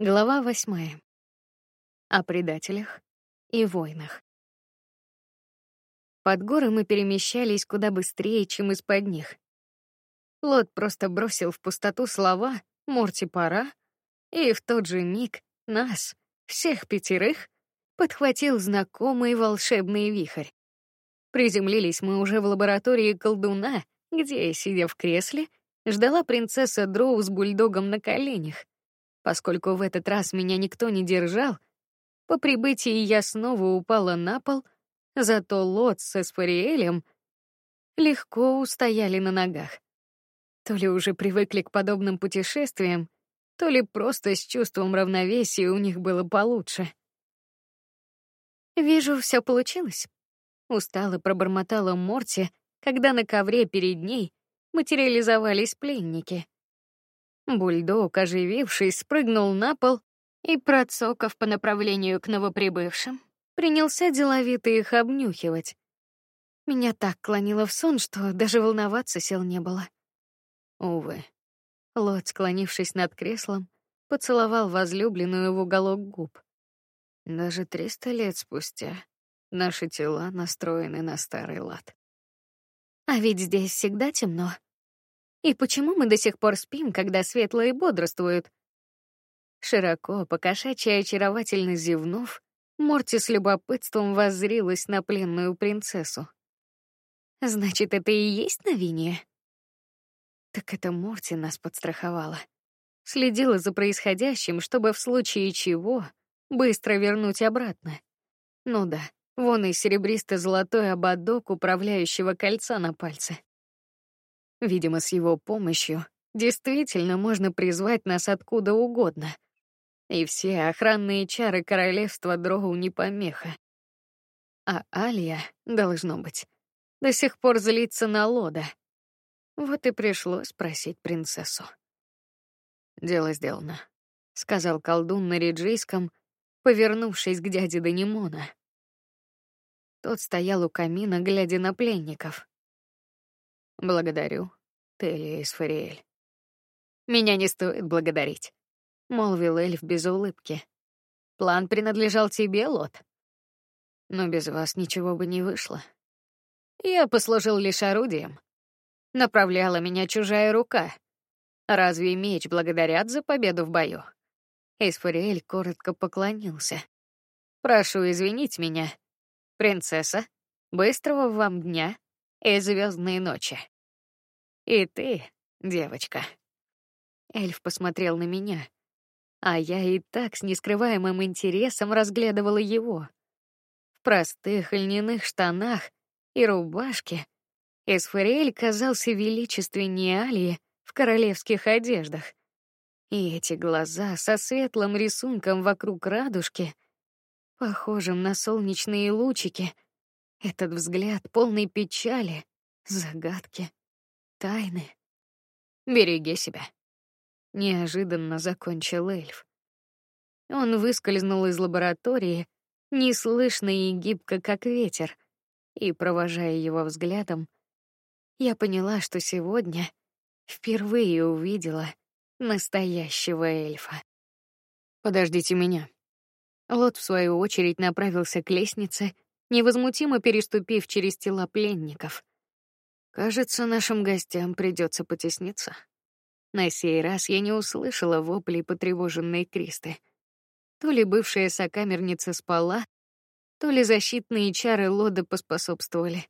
Глава восьмая. О предателях и войнах. Под горы мы перемещались куда быстрее, чем из-под них. Лот просто бросил в пустоту слова «Морти, пора», и в тот же миг нас, всех пятерых, подхватил знакомый волшебный вихрь. Приземлились мы уже в лаборатории колдуна, где, сидя в кресле, ждала принцесса Дроу с бульдогом на коленях — Поскольку в этот раз меня никто не держал, по прибытии я снова упала на пол, зато Лот с Эсфариэлем легко устояли на ногах. То ли уже привыкли к подобным путешествиям, то ли просто с чувством равновесия у них было получше. Вижу, все получилось. Устало пробормотала Морти, когда на ковре перед ней материализовались пленники. Бульдог, оживившись, спрыгнул на пол и, процокав по направлению к новоприбывшим, принялся деловито их обнюхивать. Меня так клонило в сон, что даже волноваться сил не было. Увы. Лот, склонившись над креслом, поцеловал возлюбленную в уголок губ. Даже триста лет спустя наши тела настроены на старый лад. А ведь здесь всегда темно, и почему мы до сих пор спим, когда светлые бодрствуют? Широко, покошачьи очаровательно зевнув, Морти с любопытством воззрилась на пленную принцессу. Значит, это и есть новиние? Так это Морти нас подстраховала. Следила за происходящим, чтобы в случае чего быстро вернуть обратно. Ну да, вон и серебристо-золотой ободок управляющего кольца на пальце. Видимо, с его помощью действительно можно призвать нас откуда угодно. И все охранные чары королевства Дроу не помеха. А Алия, должно быть, до сих пор злится на Лода. Вот и пришлось просить принцессу. Дело сделано, сказал колдун на риджийском, повернувшись к дяде Данимона. Тот стоял у камина, глядя на пленников. Благодарю, Телия Исфариэль. Меня не стоит благодарить, молвил эльф без улыбки. План принадлежал тебе, Лот. Но без вас ничего бы не вышло. Я послужил лишь орудием. Направляла меня чужая рука. Разве меч благодарят за победу в бою? Исфариэль коротко поклонился. Прошу извинить меня, принцесса. Быстрого вам дня и звездные ночи. И ты, девочка. Эльф посмотрел на меня, а я и так с нескрываемым интересом разглядывала его. В простых льняных штанах и рубашке Эсфариэль казался величественнее Алии в королевских одеждах. И эти глаза со светлым рисунком вокруг радужки, похожим на солнечные лучики — этот взгляд полный печали, загадки, тайны. Береги себя. Неожиданно закончил эльф. Он выскользнул из лаборатории, неслышно и гибко, как ветер, и, провожая его взглядом, я поняла, что сегодня впервые увидела настоящего эльфа. Подождите меня. Лот в свою очередь направился к лестнице, невозмутимо переступив через тела пленников. Кажется, нашим гостям придется потесниться. На сей раз я не услышала воплей потревоженной Кристы. То ли бывшая сокамерница спала, то ли защитные чары Лода поспособствовали.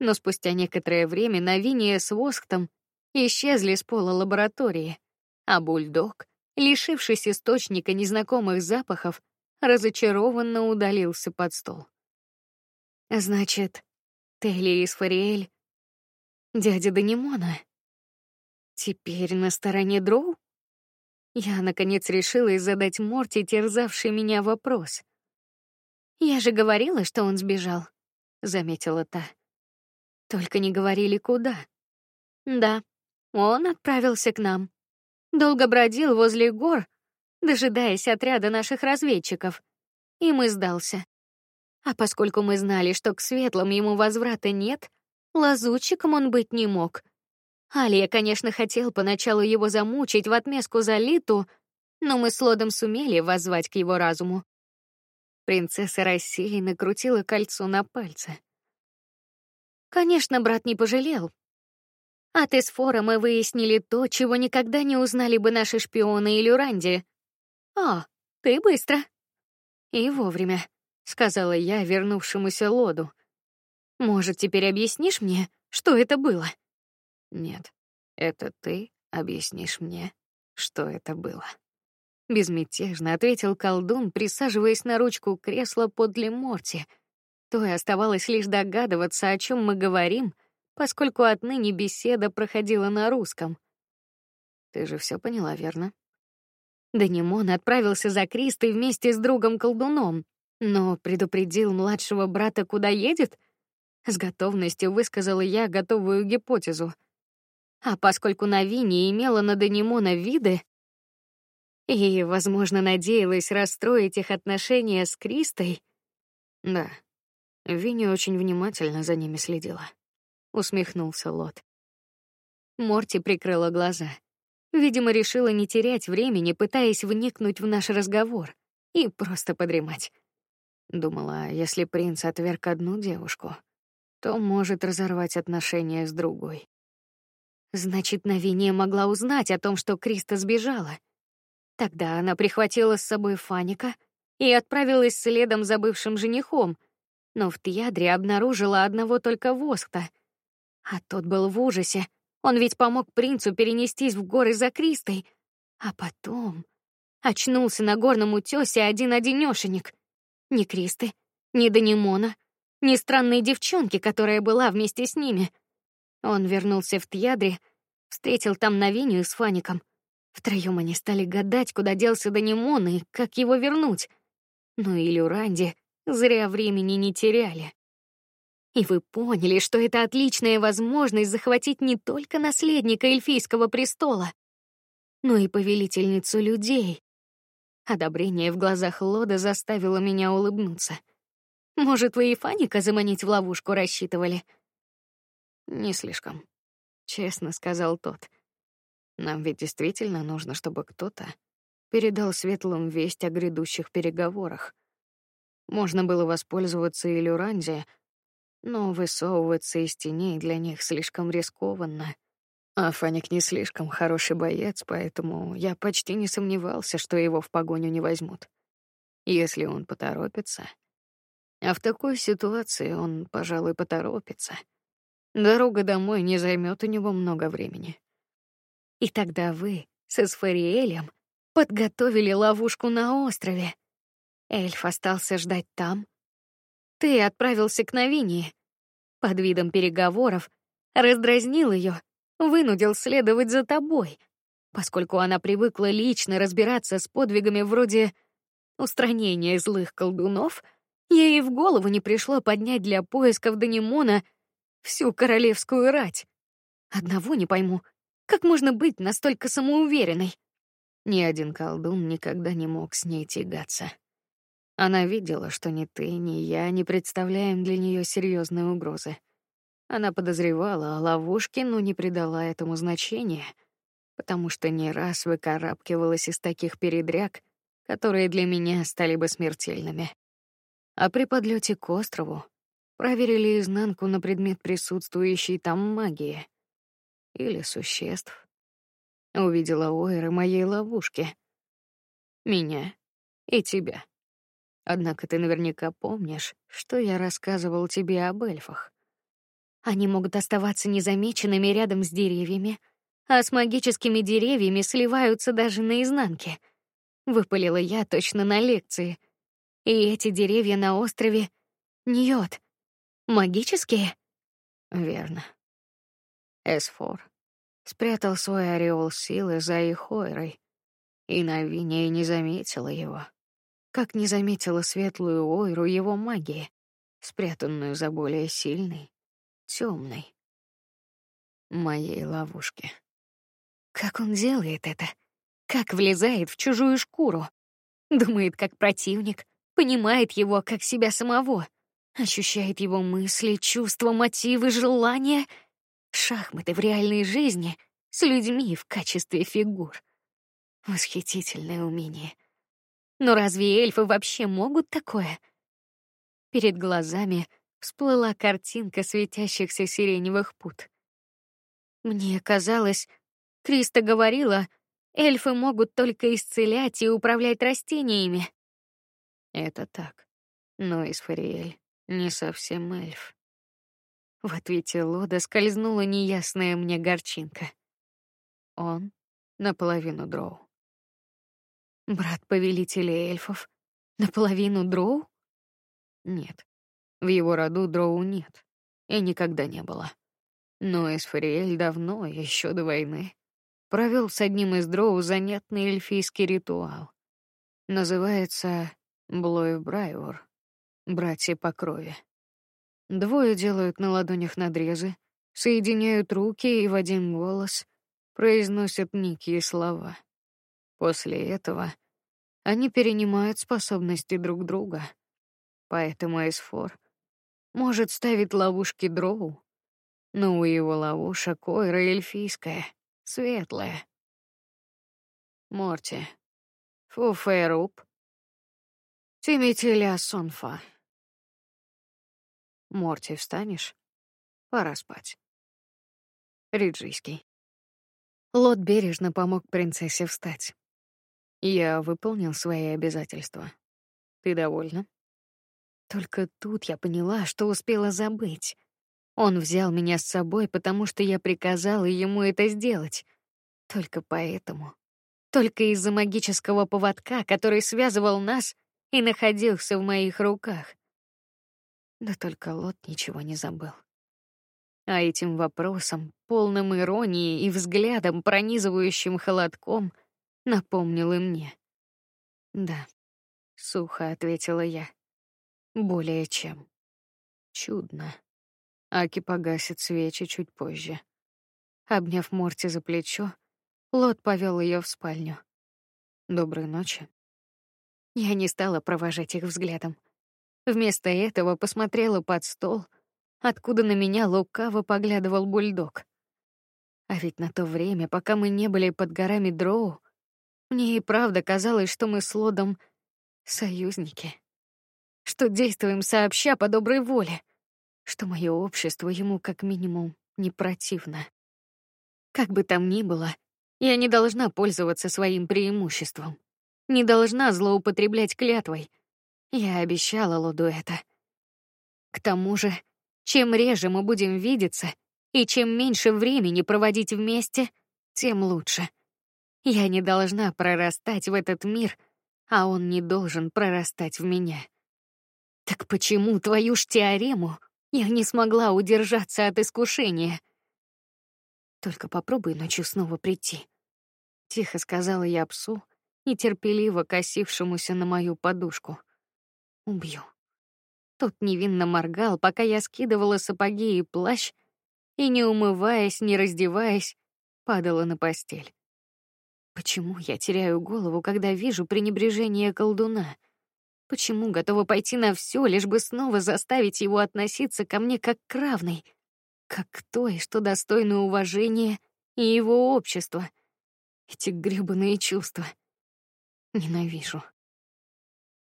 Но спустя некоторое время Навиния с Восктом исчезли с пола лаборатории, а бульдог, лишившись источника незнакомых запахов, разочарованно удалился под стол. Значит, Телли и Сфариэль дядя Данимона. Теперь на стороне Дроу? Я наконец решила задать Морти терзавший меня вопрос. Я же говорила, что он сбежал, заметила та. Только не говорили куда. Да, он отправился к нам. Долго бродил возле гор, дожидаясь отряда наших разведчиков, и мы сдался. А поскольку мы знали, что к светлым ему возврата нет, лазутчиком он быть не мог. Алия, конечно, хотел поначалу его замучить в отместку за Литу, но мы с Лодом сумели воззвать к его разуму. Принцесса рассеянно крутила кольцо на пальце. Конечно, брат не пожалел. От Эсфора мы выяснили то, чего никогда не узнали бы наши шпионы или Ранди. А, ты быстро. И вовремя, сказала я вернувшемуся Лоду. Может, теперь объяснишь мне, что это было? Нет, это ты объяснишь мне, что это было. Безмятежно ответил колдун, присаживаясь на ручку кресла подле Морти. То и оставалось лишь догадываться, о чем мы говорим, поскольку отныне беседа проходила на русском. Ты же все поняла, верно? Данимон отправился за Кристой вместе с другом колдуном, но предупредил младшего брата, куда едет. С готовностью высказала я готовую гипотезу. А поскольку Навини имела на Данимона виды и, возможно, надеялась расстроить их отношения с Кристой, да, Винни очень внимательно за ними следила. Усмехнулся Лот. Морти прикрыла глаза. Видимо, решила не терять времени, пытаясь вникнуть в наш разговор и просто подремать. Думала, если принц отверг одну девушку, то может разорвать отношения с другой. Значит, Навиния могла узнать о том, что Криста сбежала. Тогда она прихватила с собой Фаника и отправилась следом за бывшим женихом, но в Тьядре обнаружила одного только Воскта. А тот был в ужасе. Он ведь помог принцу перенестись в горы за Кристой, а потом очнулся на горном утёсе один-одинёшенек. Ни Кристы, ни Данимона, ни странной девчонки, которая была вместе с ними. Он вернулся в Тьядре, встретил там Навинию с Фаником. Втроем они стали гадать, куда делся Данимон и как его вернуть. Ну и Люранди зря времени не теряли. И вы поняли, что это отличная возможность захватить не только наследника эльфийского престола, но и повелительницу людей. Одобрение в глазах Лода заставило меня улыбнуться. Может, вы и Фаника заманить в ловушку рассчитывали? Не слишком, честно сказал тот. Нам ведь действительно нужно, чтобы кто-то передал светлым весть о грядущих переговорах. Можно было воспользоваться и Люранди, но высовываться из теней для них слишком рискованно. А Фаник не слишком хороший боец, поэтому я почти не сомневался, что его в погоню не возьмут. Если он поторопится, а в такой ситуации он, пожалуй, поторопится. Дорога домой не займет у него много времени. И тогда вы с Эсфариэлем подготовили ловушку на острове. Эльф остался ждать там. Ты отправился к Новине. Под видом переговоров раздразнил ее, вынудил следовать за тобой, поскольку она привыкла лично разбираться с подвигами вроде устранения злых колдунов. Ей в голову не пришло поднять для поисков Данимона всю королевскую рать. Одного не пойму: как можно быть настолько самоуверенной? Ни один колдун никогда не мог с ней тягаться. Она видела, что ни ты, ни я не представляем для нее серьезной угрозы. Она подозревала о ловушке, но не придала этому значения, потому что не раз выкарабкивалась из таких передряг, которые для меня стали бы смертельными. А при подлете к острову проверили изнанку на предмет присутствующей там магии или существ. Увидела Ойры моей ловушки. Меня и тебя. Однако ты наверняка помнишь, что я рассказывал тебе об эльфах. Они могут оставаться незамеченными рядом с деревьями, а с магическими деревьями сливаются даже наизнанке. Выпалила я точно на лекции. И эти деревья на острове Ньот. Магические? Верно. Эсфор спрятал свой ореол силы за их ойрой, и Навиния не заметила его, как не заметила светлую ойру его магии, спрятанную за более сильной, темной моей ловушки. Как он делает это? Как влезает в чужую шкуру? Думает как противник, понимает его как себя самого, ощущает его мысли, чувства, мотивы, желания — Шахматы в реальной жизни с людьми в качестве фигур. Восхитительное умение. Но разве эльфы вообще могут такое? Перед глазами всплыла картинка светящихся сиреневых пут. Мне казалось, Криста говорила, эльфы могут только исцелять и управлять растениями. Это так. Но Исфариэль не совсем эльф. В ответе Лода скользнула неясная мне горчинка. Он наполовину дроу. Брат повелителя эльфов наполовину дроу? Нет. В его роду дроу нет и никогда не было. Но Эсфариэль давно, еще до войны, провел с одним из дроу занятный эльфийский ритуал. Называется Блоев Брайвор, братья по крови. Двое делают на ладонях надрезы, соединяют руки и в один голос произносят некие слова. После этого они перенимают способности друг друга. Поэтому Эсфор может ставить ловушки дроу, но у его ловушек ойра эльфийская, светлая. Морти. Фуферуп. Тимитиля сонфа. Морти, встанешь? Пора спать. Риджийский. Лот бережно помог принцессе встать. Я выполнил свои обязательства. Ты довольна? Только тут я поняла, что успела забыть. Он взял меня с собой, потому что я приказала ему это сделать. Только поэтому. Только из-за магического поводка, который связывал нас и находился в моих руках. Да только Лот ничего не забыл. А этим вопросом, полным иронии и взглядом, пронизывающим холодком, напомнил и мне. Да, сухо ответила я. Более чем. Чудно. Аки погасит свечи чуть позже. Обняв Морти за плечо, Лот повел ее в спальню. Доброй ночи. Я не стала провожать их взглядом. Вместо этого посмотрела под стол, откуда на меня лукаво поглядывал бульдог. А ведь на то время, пока мы не были под горами Дроу, мне и правда казалось, что мы с Лодом союзники, что действуем сообща по доброй воле, что мое общество ему как минимум не противно. Как бы там ни было, я не должна пользоваться своим преимуществом, не должна злоупотреблять клятвой — я обещала Лоду это. К тому же, чем реже мы будем видеться и чем меньше времени проводить вместе, тем лучше. Я не должна прорастать в этот мир, а он не должен прорастать в меня. Так почему твою ж теорему я не смогла удержаться от искушения? Только попробуй ночью снова прийти. Тихо сказала я псу, нетерпеливо косившемуся на мою подушку. Убью. Тот невинно моргал, пока я скидывала сапоги и плащ, и не умываясь, не раздеваясь, падала на постель. Почему я теряю голову, когда вижу пренебрежение колдуна? Почему готова пойти на все, лишь бы снова заставить его относиться ко мне как к равной, как к той, что достойна уважения и его общества? Эти грёбаные чувства. Ненавижу.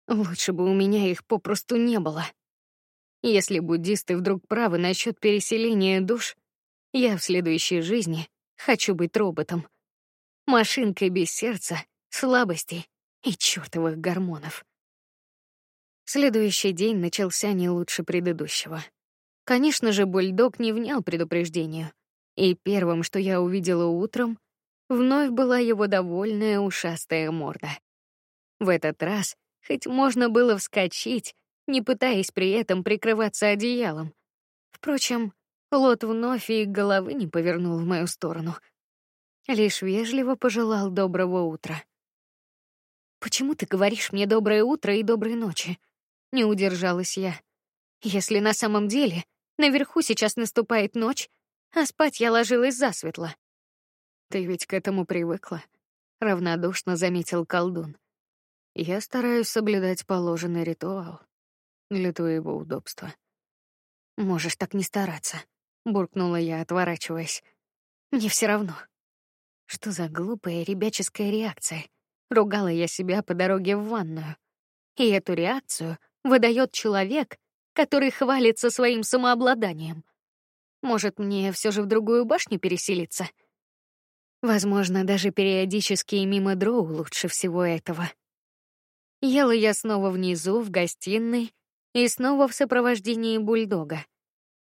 Лучше бы у меня их попросту не было. Если буддисты вдруг правы насчет переселения душ, я в следующей жизни хочу быть роботом, машинкой без сердца, слабостей и чёртовых гормонов. Следующий день начался не лучше предыдущего. Конечно же, бульдог не внял предупреждению, и первым, что я увидела утром, вновь была его довольная ушастая морда. В этот раз хоть можно было вскочить, не пытаясь при этом прикрываться одеялом. Впрочем, Лот вновь и головы не повернул в мою сторону, лишь вежливо пожелал доброго утра. Почему ты говоришь мне доброе утро и доброй ночи? Не удержалась я. Если на самом деле наверху сейчас наступает ночь, а спать я ложилась засветло. Ты ведь к этому привыкла, равнодушно заметил колдун. Я стараюсь соблюдать положенный ритуал для твоего удобства. Можешь так не стараться, буркнула я, отворачиваясь. Мне все равно. Что за глупая ребяческая реакция? Ругала я себя по дороге в ванную. И эту реакцию выдает человек, который хвалится своим самообладанием. Может, мне все же в другую башню переселиться? Возможно, даже периодически мимо дроу лучше всего этого. Ела я снова внизу, в гостиной, и снова в сопровождении бульдога.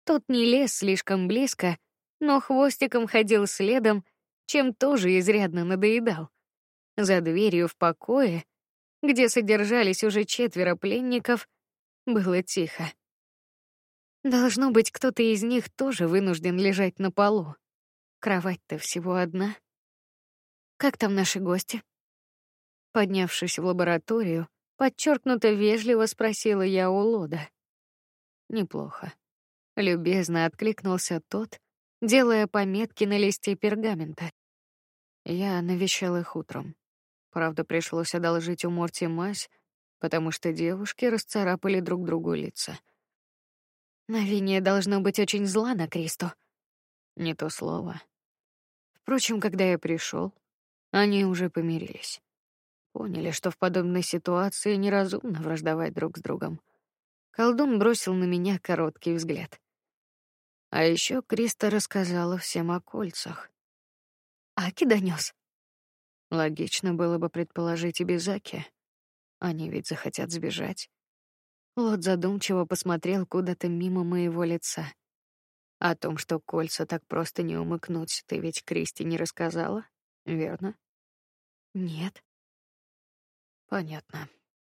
Тот не лез слишком близко, но хвостиком ходил следом, чем тоже изрядно надоедал. За дверью в покое, где содержались уже четверо пленников, было тихо. Должно быть, кто-то из них тоже вынужден лежать на полу. Кровать-то всего одна. Как там наши гости? Поднявшись в лабораторию, подчеркнуто вежливо спросила я у Лода. Неплохо. Любезно откликнулся тот, делая пометки на листе пергамента. Я навещал их утром. Правда, пришлось одолжить у Морти мазь, потому что девушки расцарапали друг другу лица. Навиния должно быть очень зла на Кристо. Не то слово. Впрочем, когда я пришел, они уже помирились. Поняли, что в подобной ситуации неразумно враждовать друг с другом. Колдун бросил на меня короткий взгляд. А еще Криста рассказала всем о кольцах. Аки донес. Логично было бы предположить и без Аки. Они ведь захотят сбежать. Лот задумчиво посмотрел куда-то мимо моего лица. О том, что кольца так просто не умыкнуть, ты ведь Кристи не рассказала, верно? Нет. Понятно.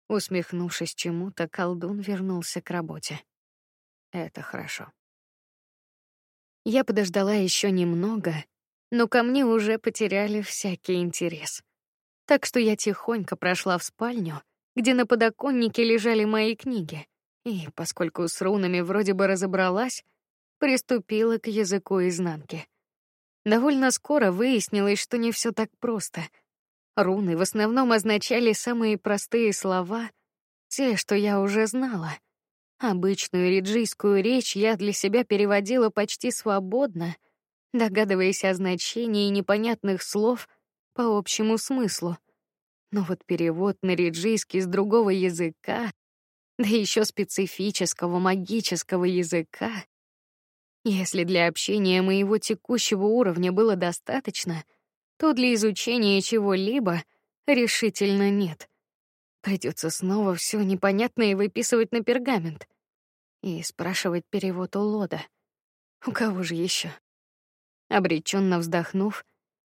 Усмехнувшись чему-то, колдун вернулся к работе. Это хорошо. Я подождала еще немного, но ко мне уже потеряли всякий интерес. Так что я тихонько прошла в спальню, где на подоконнике лежали мои книги, и, поскольку с рунами вроде бы разобралась, приступила к языку изнанки. Довольно скоро выяснилось, что не все так просто. Руны в основном означали самые простые слова, те, что я уже знала. Обычную риджийскую речь я для себя переводила почти свободно, догадываясь о значении непонятных слов по общему смыслу. Но вот перевод на риджийский с другого языка, да еще специфического магического языка, если для общения моего текущего уровня было достаточно, то для изучения чего-либо решительно нет. Придется снова все непонятное выписывать на пергамент и спрашивать перевод у Лода. У кого же еще? Обреченно вздохнув,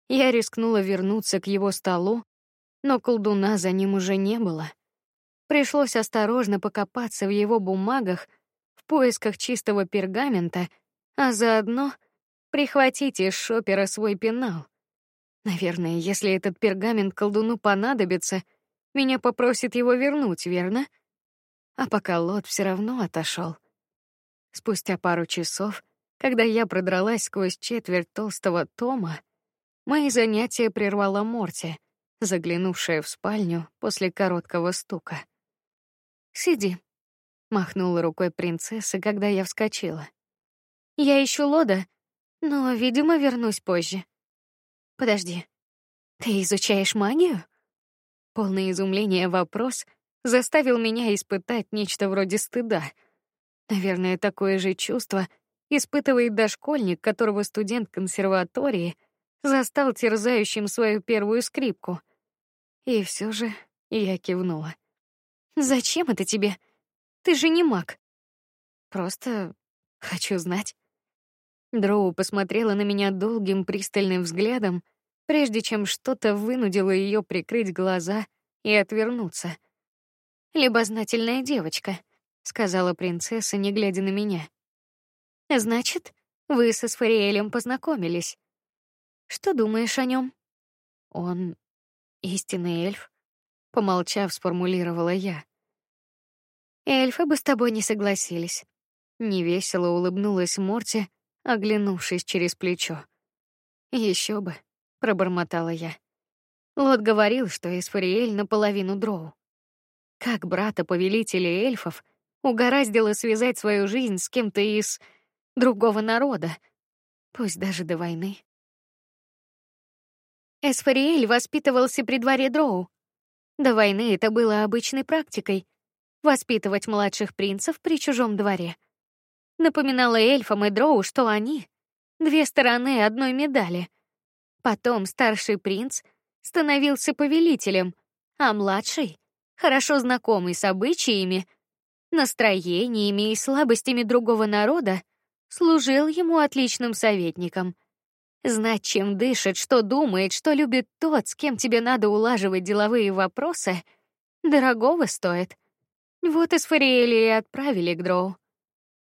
я рискнула вернуться к его столу но колдуна за ним уже не было. Пришлось осторожно покопаться в его бумагах в поисках чистого пергамента, а заодно прихватить из шопера свой пенал. Наверное, если этот пергамент колдуну понадобится, меня попросит его вернуть, верно? А пока Лот все равно отошел. Спустя пару часов, когда я продралась сквозь четверть толстого тома, мои занятия прервала Морти — заглянувшая в спальню после короткого стука. Сиди, махнула рукой принцесса, когда я вскочила. Я ищу Лода, но, видимо, вернусь позже. Подожди, ты изучаешь магию? Полное изумление вопрос заставил меня испытать нечто вроде стыда. Наверное, такое же чувство испытывает дошкольник, которого студент консерватории застал терзающим свою первую скрипку. И все же я кивнула. Зачем это тебе? Ты же не маг. Просто хочу знать. Дроу посмотрела на меня долгим пристальным взглядом, прежде чем что-то вынудило ее прикрыть глаза и отвернуться. Любознательная девочка, сказала принцесса, не глядя на меня. Значит, вы со Сфариэлем познакомились. Что думаешь о нем? Он Истинный эльф, помолчав, сформулировала я. Эльфы бы с тобой не согласились. Невесело улыбнулась Морти, оглянувшись через плечо. Еще бы, пробормотала я. Лот говорил, что Эсфариэль наполовину дроу. Как брата повелителя эльфов угораздило связать свою жизнь с кем-то из другого народа, пусть даже до войны. Эсфариэль воспитывался при дворе Дроу. До войны это было обычной практикой воспитывать младших принцев при чужом дворе. Напоминало эльфам и Дроу, что они две стороны одной медали. Потом старший принц становился повелителем, а младший, хорошо знакомый с обычаями, настроениями и слабостями другого народа, служил ему отличным советником. Знать, чем дышит, что думает, что любит тот, с кем тебе надо улаживать деловые вопросы, дорогого стоит. Вот из Фариэли и отправили к Дроу.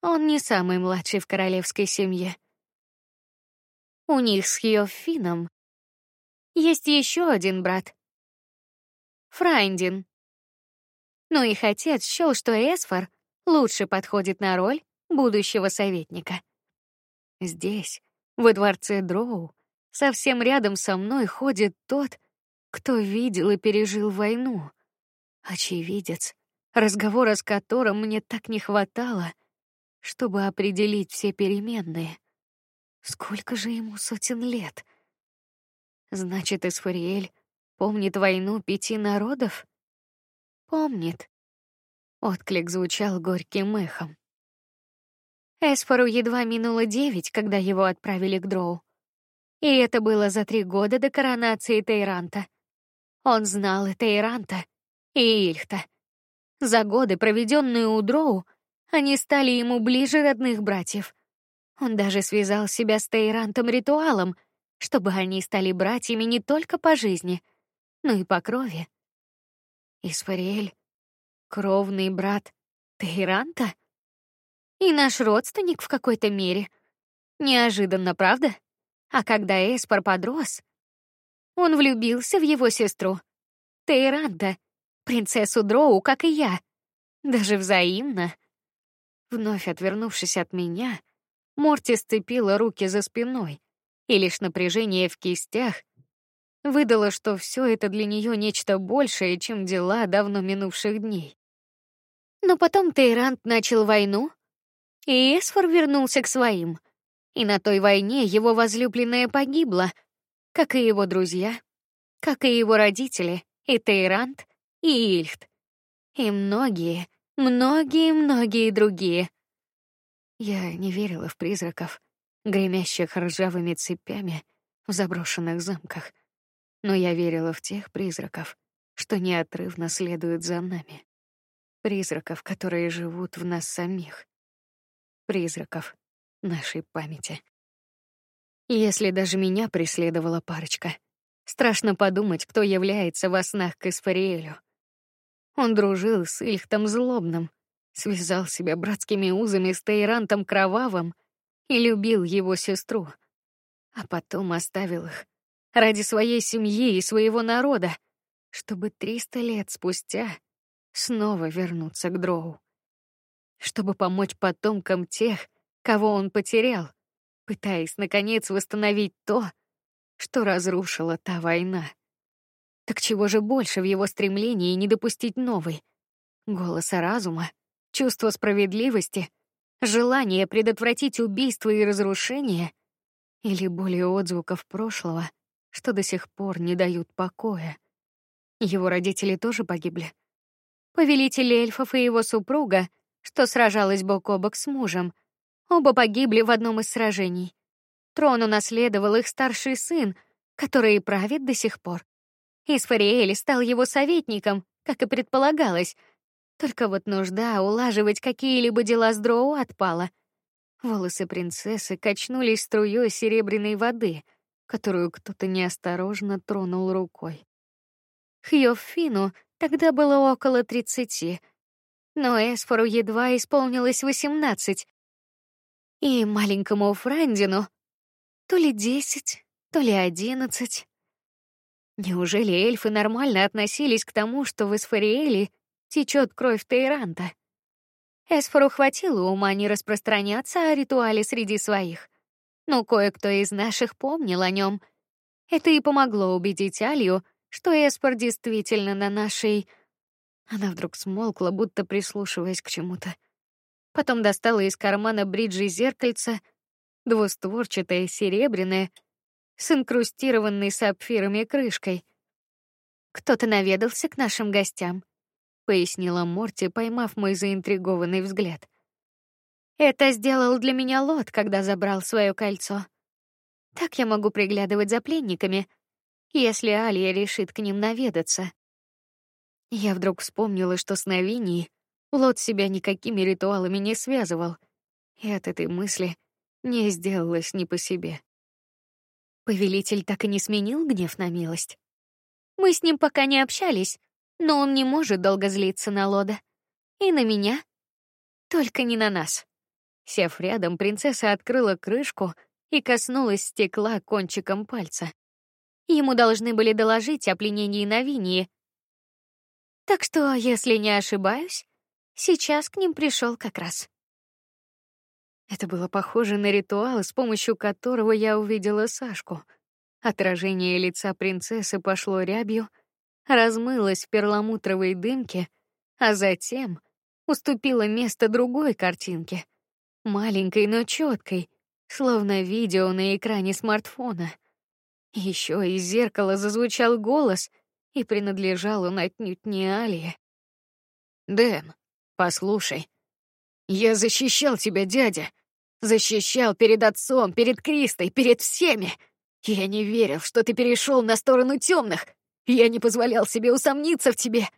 Он не самый младший в королевской семье. У них с Хьофином есть еще один брат. Фрайндин. Но их отец счел, что Эсфор лучше подходит на роль будущего советника. Здесь, во дворце Дроу, совсем рядом со мной ходит тот, кто видел и пережил войну. Очевидец, разговора с которым мне так не хватало, чтобы определить все переменные. Сколько же ему сотен лет? Значит, Эсфариэль помнит войну пяти народов? Помнит. Отклик звучал горьким эхом. Эсфору едва минуло девять, когда его отправили к Дроу. И это было за три года до коронации Тейранта. Он знал и Тейранта, и Ильхта. За годы, проведенные у Дроу, они стали ему ближе родных братьев. Он даже связал себя с Тейрантом ритуалом, чтобы они стали братьями не только по жизни, но и по крови. Исфариэль — кровный брат Тейранта? И наш родственник в какой-то мере. Неожиданно, правда? А когда Эспор подрос, он влюбился в его сестру, Тейранта, принцессу Дроу, как и я, даже взаимно. Вновь отвернувшись от меня, Морти сцепила руки за спиной, и лишь напряжение в кистях выдало, что все это для нее нечто большее, чем дела давно минувших дней. Но потом Тейрант начал войну, и Эсфор вернулся к своим. И на той войне его возлюбленная погибла, как и его друзья, как и его родители, и Тейрант, и Ильхт, и многие, многие-многие другие. Я не верила в призраков, гремящих ржавыми цепями в заброшенных замках, но я верила в тех призраков, что неотрывно следуют за нами. Призраков, которые живут в нас самих. Призраков нашей памяти. Если даже меня преследовала парочка, страшно подумать, кто является во снах к Эсфариэлю. Он дружил с Ильхтом Злобным, связал себя братскими узами с Тейрантом Кровавым и любил его сестру, а потом оставил их ради своей семьи и своего народа, чтобы триста лет спустя снова вернуться к Дроу, чтобы помочь потомкам тех, кого он потерял, пытаясь наконец восстановить то, что разрушила та война. Так чего же больше в его стремлении не допустить новой? Голоса разума, чувство справедливости, желание предотвратить убийство и разрушение или более отзвуков прошлого, что до сих пор не дают покоя. Его родители тоже погибли. Повелитель эльфов и его супруга, что сражалась бок о бок с мужем, оба погибли в одном из сражений. Трон унаследовал их старший сын, который и правит до сих пор. Исфариэль стал его советником, как и предполагалось. Только вот нужда улаживать какие-либо дела с Дроу отпала. Волосы принцессы качнулись струей серебряной воды, которую кто-то неосторожно тронул рукой. Хьофину тогда было около тридцати, но Эсфору едва исполнилось восемнадцать, и маленькому Франдину то ли десять, то ли одиннадцать. Неужели эльфы нормально относились к тому, что в Эсфариэле течет кровь Тейранта? Эсфору хватило ума не распространяться о ритуале среди своих, но кое-кто из наших помнил о нем. Это и помогло убедить Алью, что Эспор действительно на нашей. Она вдруг смолкла, будто прислушиваясь к чему-то. Потом достала из кармана бриджи зеркальце, двустворчатое, серебряное, с инкрустированной сапфирами крышкой. Кто-то наведался к нашим гостям, пояснила Морти, поймав мой заинтригованный взгляд. Это сделал для меня Лот, когда забрал свое кольцо. Так я могу приглядывать за пленниками, если Алия решит к ним наведаться. Я вдруг вспомнила, что с Навинией Лот себя никакими ритуалами не связывал, и от этой мысли не сделалось ни по себе. Повелитель так и не сменил гнев на милость. Мы с ним пока не общались, но он не может долго злиться на Лода и на меня, только не на нас. Сев рядом, принцесса открыла крышку и коснулась стекла кончиком пальца. Ему должны были доложить о пленении Навинии. Так что, если не ошибаюсь, сейчас к ним пришел как раз. Это было похоже на ритуал, с помощью которого я увидела Сашку. Отражение лица принцессы пошло рябью, размылось в перламутровой дымке, а затем уступило место другой картинке, маленькой, но четкой, словно видео на экране смартфона. Еще из зеркала зазвучал голос, и принадлежал он отнюдь не Алие. Дэн, послушай, я защищал тебя, дядя, защищал перед отцом, перед Кристой, перед всеми. Я не верил, что ты перешел на сторону темных. Я не позволял себе усомниться в тебе.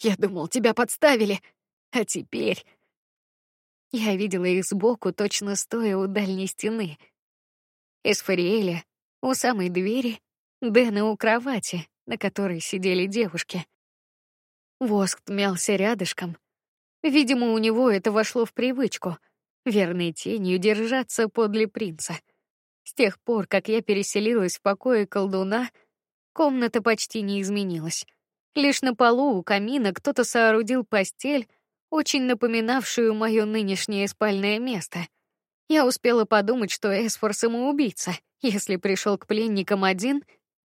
Я думал, тебя подставили, а теперь я видела их сбоку, точно стоя у дальней стены. Эсфариэля у самой двери, Дэна у кровати, на которой сидели девушки. Воск мялся рядышком. Видимо, у него это вошло в привычку, верной тенью держаться подле принца. С тех пор, как я переселилась в покое колдуна, комната почти не изменилась. Лишь на полу у камина кто-то соорудил постель, очень напоминавшую мое нынешнее спальное место. Я успела подумать, что Эсфор самоубийца, если пришел к пленникам один,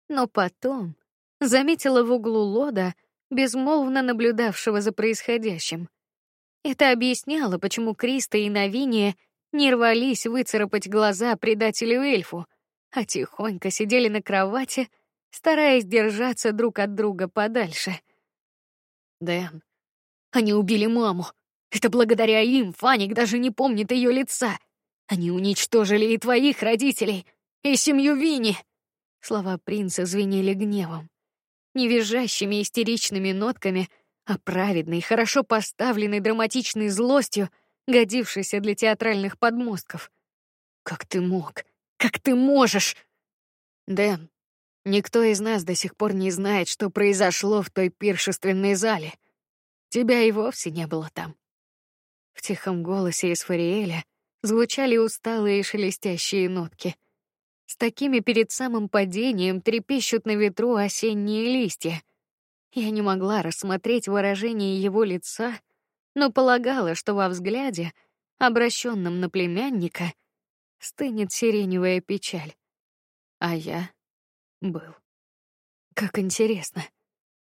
но потом заметила в углу Лода, безмолвно наблюдавшего за происходящим. Это объясняло, почему Криста и Навиния не рвались выцарапать глаза предателю эльфу, а тихонько сидели на кровати, стараясь держаться друг от друга подальше. Дэн, они убили маму. Это благодаря им Фаник даже не помнит ее лица. Они уничтожили и твоих родителей, и семью Вини. Слова принца звенели гневом, не визжащими истеричными нотками, а праведной, хорошо поставленной драматичной злостью, годившейся для театральных подмостков. Как ты мог? Как ты можешь? Дэн, никто из нас до сих пор не знает, что произошло в той пиршественной зале. Тебя и вовсе не было там. В тихом голосе из Фариэля звучали усталые шелестящие нотки. С такими перед самым падением трепещут на ветру осенние листья. Я не могла рассмотреть выражение его лица, но полагала, что во взгляде, обращенном на племянника, стынет сиреневая печаль. А я был. Как интересно.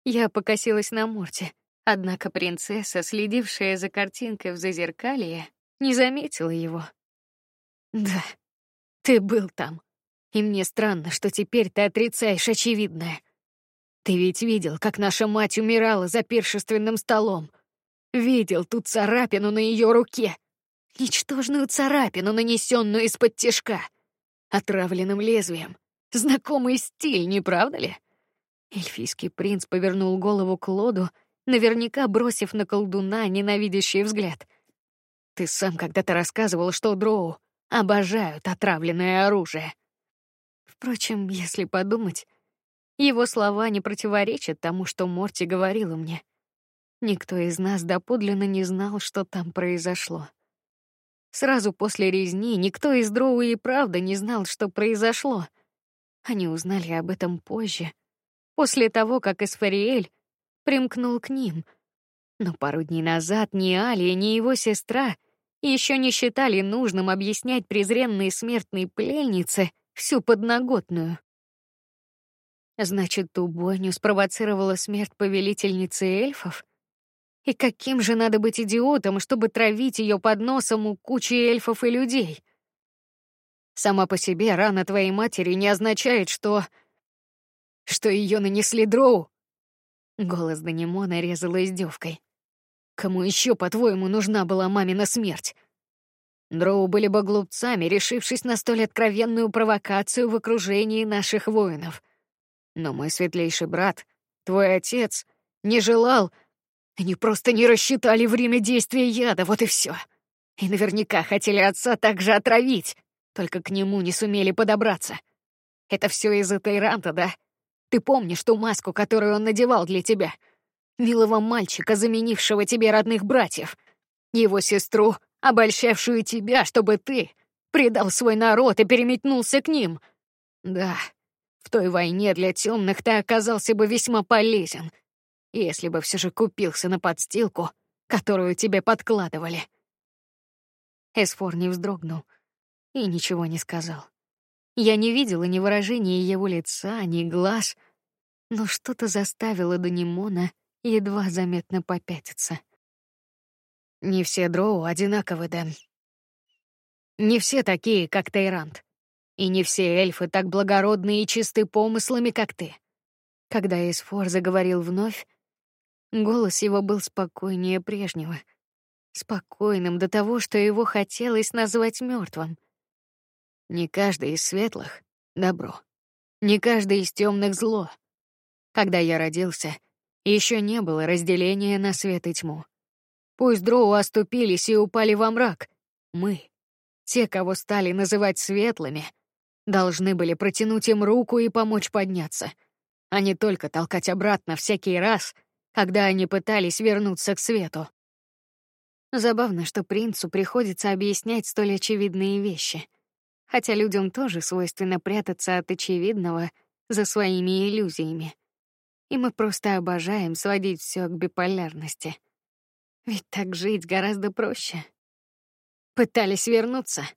Я покосилась на Морти. Однако принцесса, следившая за картинкой в зазеркалье, не заметила его. Да, ты был там. И мне странно, что теперь ты отрицаешь очевидное. Ты ведь видел, как наша мать умирала за пиршественным столом. Видел ту царапину на ее руке. Ничтожную царапину, нанесенную из-под тишка. Отравленным лезвием. Знакомый стиль, не правда ли? Эльфийский принц повернул голову к Лоду наверняка бросив на колдуна ненавидящий взгляд. Ты сам когда-то рассказывал, что дроу обожают отравленное оружие. Впрочем, если подумать, его слова не противоречат тому, что Морти говорила мне. Никто из нас доподлинно не знал, что там произошло. Сразу после резни никто из дроу и правда не знал, что произошло. Они узнали об этом позже, после того, как Эсфариэль примкнул к ним. Но пару дней назад ни Алия, ни его сестра еще не считали нужным объяснять презренной смертной пленнице всю подноготную. Значит, ту бойню спровоцировала смерть повелительницы эльфов? И каким же надо быть идиотом, чтобы травить ее под носом у кучи эльфов и людей? Сама по себе рана твоей матери не означает, что что ее нанесли дроу. Голос Данимона резал издевкой. Кому еще, по-твоему, нужна была мамина смерть? Дроу были бы глупцами, решившись на столь откровенную провокацию в окружении наших воинов. Но мой светлейший брат, твой отец, не желал... Они просто не рассчитали время действия яда, вот и все. И наверняка хотели отца также отравить, только к нему не сумели подобраться. Это все из-за Тайранта, да? Ты помнишь ту маску, которую он надевал для тебя? Милого мальчика, заменившего тебе родных братьев. Его сестру, обольщавшую тебя, чтобы ты предал свой народ и переметнулся к ним. Да, в той войне для темных ты оказался бы весьма полезен, если бы все же купился на подстилку, которую тебе подкладывали. Эсфор не вздрогнул и ничего не сказал. Я не видела ни выражения его лица, ни глаз, но что-то заставило Данимона едва заметно попятиться. Не все дроу одинаковы, Дэн. Не все такие, как Тайрант. И не все эльфы так благородны и чисты помыслами, как ты. Когда Эсфор заговорил вновь, голос его был спокойнее прежнего, спокойным до того, что его хотелось назвать мертвым. Не каждый из светлых — добро, не каждый из темных — зло. Когда я родился, еще не было разделения на свет и тьму. Пусть дроу оступились и упали во мрак, мы, те, кого стали называть светлыми, должны были протянуть им руку и помочь подняться, а не только толкать обратно всякий раз, когда они пытались вернуться к свету. Забавно, что принцу приходится объяснять столь очевидные вещи хотя людям тоже свойственно прятаться от очевидного за своими иллюзиями. И мы просто обожаем сводить все к биполярности. Ведь так жить гораздо проще. Пытались вернуться.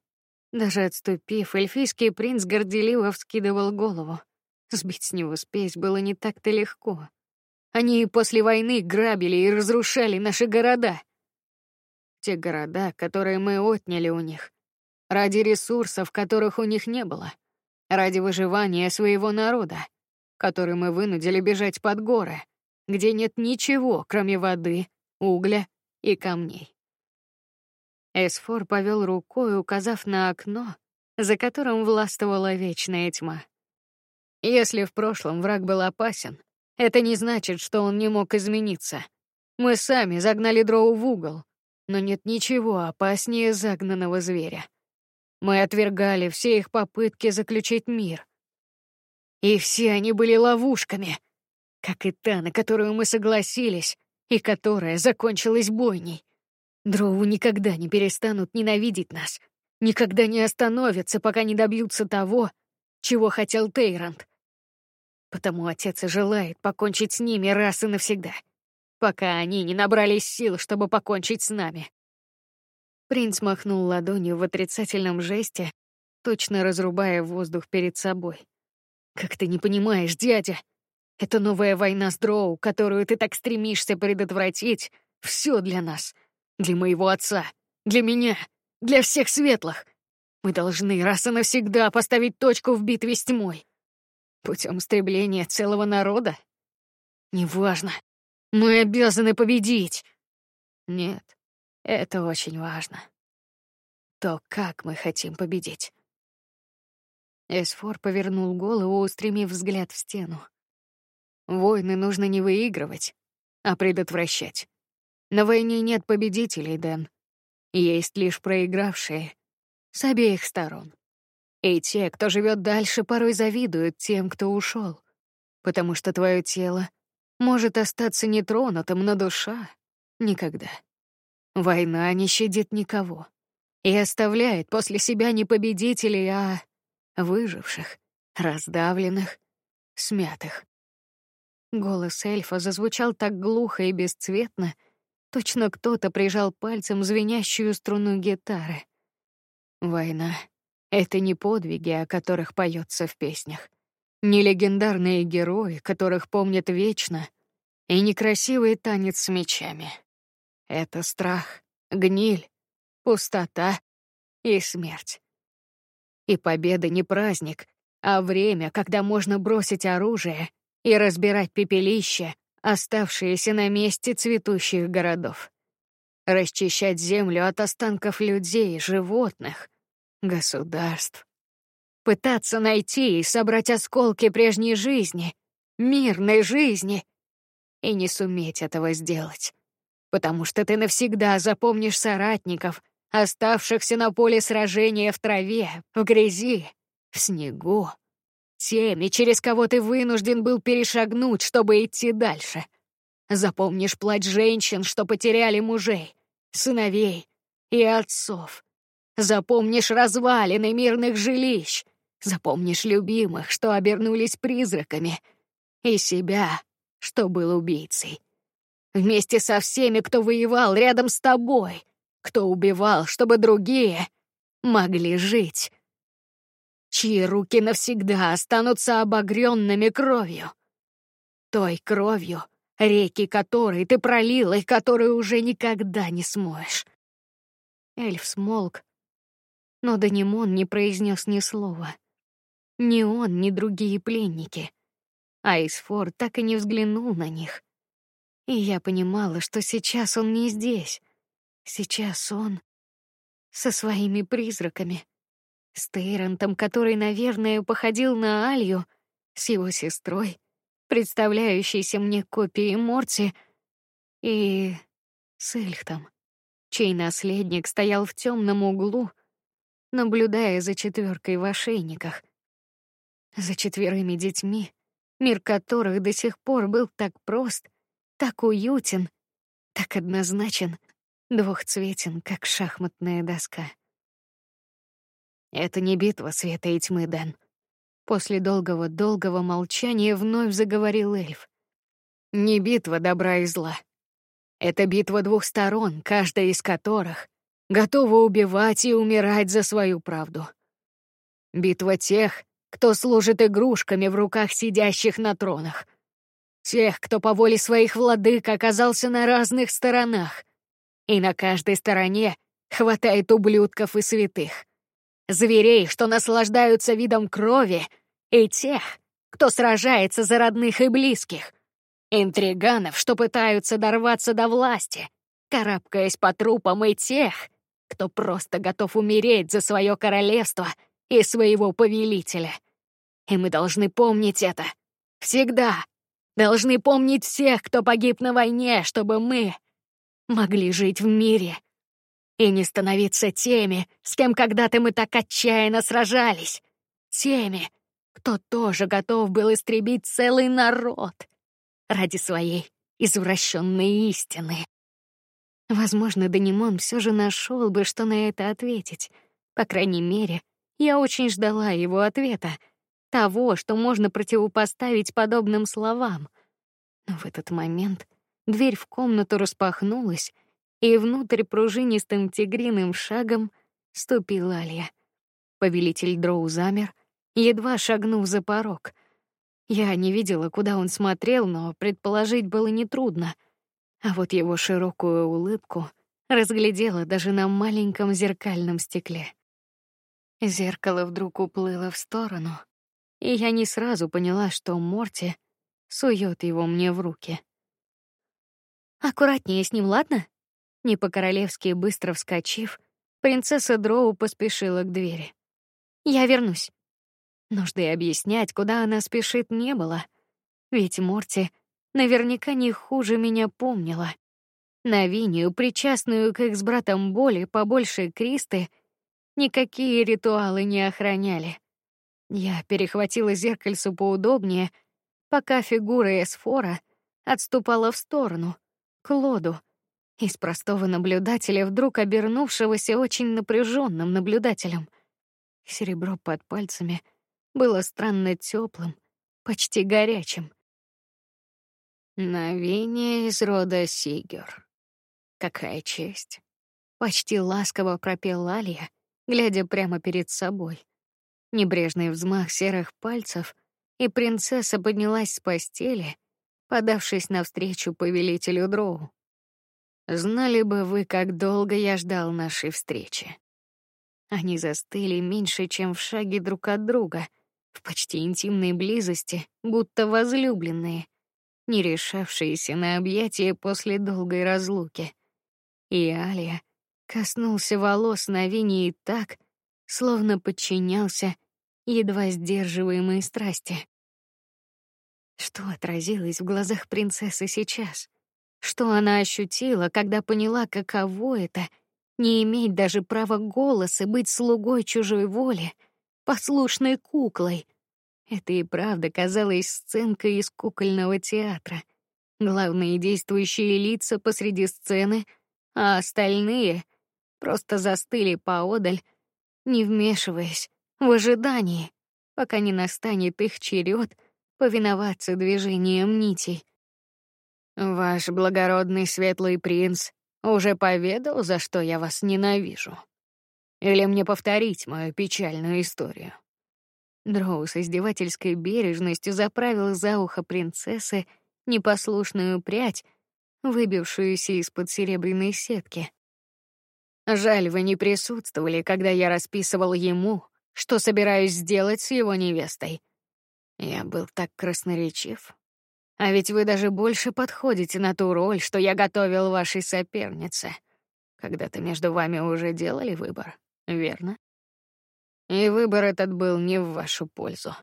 Даже отступив, эльфийский принц горделиво вскидывал голову. Сбить с него спесь было не так-то легко. Они и после войны грабили и разрушали наши города. Те города, которые мы отняли у них ради ресурсов, которых у них не было, ради выживания своего народа, который мы вынудили бежать под горы, где нет ничего, кроме воды, угля и камней. Эсфор повел рукой, указав на окно, за которым властвовала вечная тьма. Если в прошлом враг был опасен, это не значит, что он не мог измениться. Мы сами загнали дроу в угол, но нет ничего опаснее загнанного зверя. Мы отвергали все их попытки заключить мир. И все они были ловушками, как и та, на которую мы согласились, и которая закончилась бойней. Дроу никогда не перестанут ненавидеть нас, никогда не остановятся, пока не добьются того, чего хотел Тейрант. Потому отец и желает покончить с ними раз и навсегда, пока они не набрались сил, чтобы покончить с нами. Принц махнул ладонью в отрицательном жесте, точно разрубая воздух перед собой. Как ты не понимаешь, дядя? Это новая война с Дроу, которую ты так стремишься предотвратить, все для нас, для моего отца, для меня, для всех светлых. Мы должны раз и навсегда поставить точку в битве с тьмой. Путем истребления целого народа? Неважно. Мы обязаны победить. Нет, это очень важно. То, как мы хотим победить. Эсфор повернул голову, устремив взгляд в стену. Войны нужно не выигрывать, а предотвращать. На войне нет победителей, Дэн. Есть лишь проигравшие с обеих сторон. И те, кто живет дальше, порой завидуют тем, кто ушел, потому что твое тело может остаться нетронутым, но душа — никогда. Война не щадит никого и оставляет после себя не победителей, а выживших, раздавленных, смятых. Голос эльфа зазвучал так глухо и бесцветно, точно кто-то прижал пальцем звенящую струну гитары. Война — это не подвиги, о которых поется в песнях, не легендарные герои, которых помнят вечно, и не красивый танец с мечами. Это страх, гниль, пустота и смерть. И победа не праздник, а время, когда можно бросить оружие и разбирать пепелище, оставшиеся на месте цветущих городов. Расчищать землю от останков людей, животных, государств. Пытаться найти и собрать осколки прежней жизни, мирной жизни, и не суметь этого сделать. Потому что ты навсегда запомнишь соратников, оставшихся на поле сражения в траве, в грязи, в снегу, теми, через кого ты вынужден был перешагнуть, чтобы идти дальше. Запомнишь плач женщин, что потеряли мужей, сыновей и отцов. Запомнишь развалины мирных жилищ. Запомнишь любимых, что обернулись призраками. И себя, что был убийцей. Вместе со всеми, кто воевал рядом с тобой, кто убивал, чтобы другие могли жить чьи руки навсегда останутся обогренными кровью. Той кровью, реки которой ты пролил и которую уже никогда не смоешь. Эльф смолк, но Данимон не произнес ни слова. Ни он, ни другие пленники. Айсфор так и не взглянул на них. И я понимала, что сейчас он не здесь. Сейчас он со своими призраками с Тейрантом, который, наверное, походил на Алью, с его сестрой, представляющейся мне копией Морти, и с Эльхтом, чей наследник стоял в темном углу, наблюдая за четверкой в ошейниках, за четверыми детьми, мир которых до сих пор был так прост, так уютен, так однозначен, двухцветен, как шахматная доска. Это не битва света и тьмы, Дэн. После долгого-долгого молчания вновь заговорил эльф. Не битва добра и зла. Это битва двух сторон, каждая из которых готова убивать и умирать за свою правду. Битва тех, кто служит игрушками в руках сидящих на тронах. Тех, кто по воле своих владык оказался на разных сторонах. И на каждой стороне хватает ублюдков и святых зверей, что наслаждаются видом крови, и тех, кто сражается за родных и близких, интриганов, что пытаются дорваться до власти, карабкаясь по трупам, и тех, кто просто готов умереть за свое королевство и своего повелителя. И мы должны помнить это. Всегда. Должны помнить всех, кто погиб на войне, чтобы мы могли жить в мире и не становиться теми, с кем когда-то мы так отчаянно сражались, теми, кто тоже готов был истребить целый народ ради своей извращенной истины. Возможно, Данимон все же нашел бы, что на это ответить. По крайней мере, я очень ждала его ответа, того, что можно противопоставить подобным словам. Но в этот момент дверь в комнату распахнулась, и внутрь пружинистым тигриным шагом ступила Алия. Повелитель Дроу замер, едва шагнув за порог. Я не видела, куда он смотрел, но предположить было нетрудно. А вот его широкую улыбку разглядела даже на маленьком зеркальном стекле. Зеркало вдруг уплыло в сторону, и я не сразу поняла, что Морти сует его мне в руки. Аккуратнее с ним, ладно? Не по-королевски быстро вскочив, принцесса Дроу поспешила к двери. Я вернусь. Нужды объяснять, куда она спешит, не было, ведь Морти наверняка не хуже меня помнила. Навинию, причастную к их с братом боли побольше Кристы, никакие ритуалы не охраняли. Я перехватила зеркальце поудобнее, пока фигура Эсфора отступала в сторону, к лоду, из простого наблюдателя вдруг обернувшегося очень напряженным наблюдателем. Серебро под пальцами было странно теплым, почти горячим. Навение из рода Сигер. Какая честь! Почти ласково пропела Алия, глядя прямо перед собой. Небрежный взмах серых пальцев, и принцесса поднялась с постели, подавшись навстречу повелителю Дроу. Знали бы вы, как долго я ждал нашей встречи. Они застыли меньше, чем в шаге друг от друга, в почти интимной близости, будто возлюбленные, не решавшиеся на объятия после долгой разлуки. И Алия коснулся волос на Винии так, словно подчинялся едва сдерживаемой страсти. Что отразилось в глазах принцессы сейчас? Что она ощутила, когда поняла, каково это не иметь даже права голоса, быть слугой чужой воли, послушной куклой? Это и правда казалось сценкой из кукольного театра. Главные действующие лица посреди сцены, а остальные просто застыли поодаль, не вмешиваясь, в ожидании, пока не настанет их черед повиноваться движениям нитей. Ваш благородный светлый принц уже поведал, за что я вас ненавижу. Или мне повторить мою печальную историю? Дроу с издевательской бережностью заправил за ухо принцессы непослушную прядь, выбившуюся из-под серебряной сетки. Жаль, вы не присутствовали, когда я расписывал ему, что собираюсь сделать с его невестой. Я был так красноречив. А ведь вы даже больше подходите на ту роль, что я готовил вашей сопернице. Когда-то между вами уже делали выбор, верно? И выбор этот был не в вашу пользу.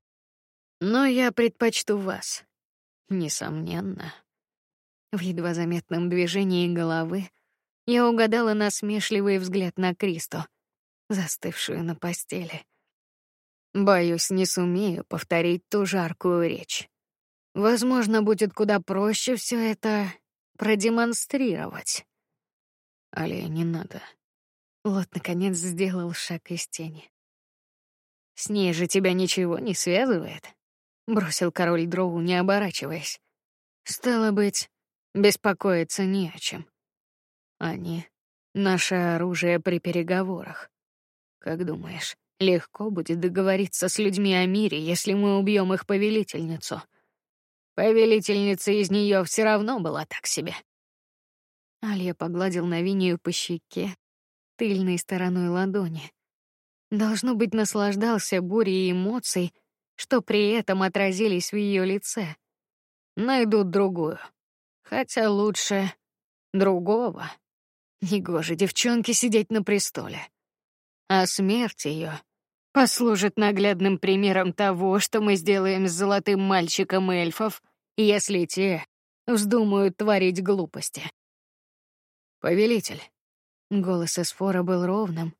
Но я предпочту вас, несомненно. В едва заметном движении головы я угадала насмешливый взгляд на Кристо, застывшую на постели. Боюсь, не сумею повторить ту жаркую речь. Возможно, будет куда проще все это продемонстрировать. Але не надо. Лот наконец сделал шаг из тени. С ней же тебя ничего не связывает, бросил король Дроу, не оборачиваясь. Стало быть, беспокоиться не о чем. Они — наше оружие при переговорах. Как думаешь, легко будет договориться с людьми о мире, если мы убьем их повелительницу? Повелительница из нее все равно была так себе. Алия погладил Навинию по щеке тыльной стороной ладони. Должно быть, наслаждался бурей эмоций, что при этом отразились в ее лице. Найдут другую, хотя лучше другого. Негоже девчонке сидеть на престоле. А смерть ее послужит наглядным примером того, что мы сделаем с золотым мальчиком эльфов, если те вздумают творить глупости. Повелитель. Голос Эсфора был ровным.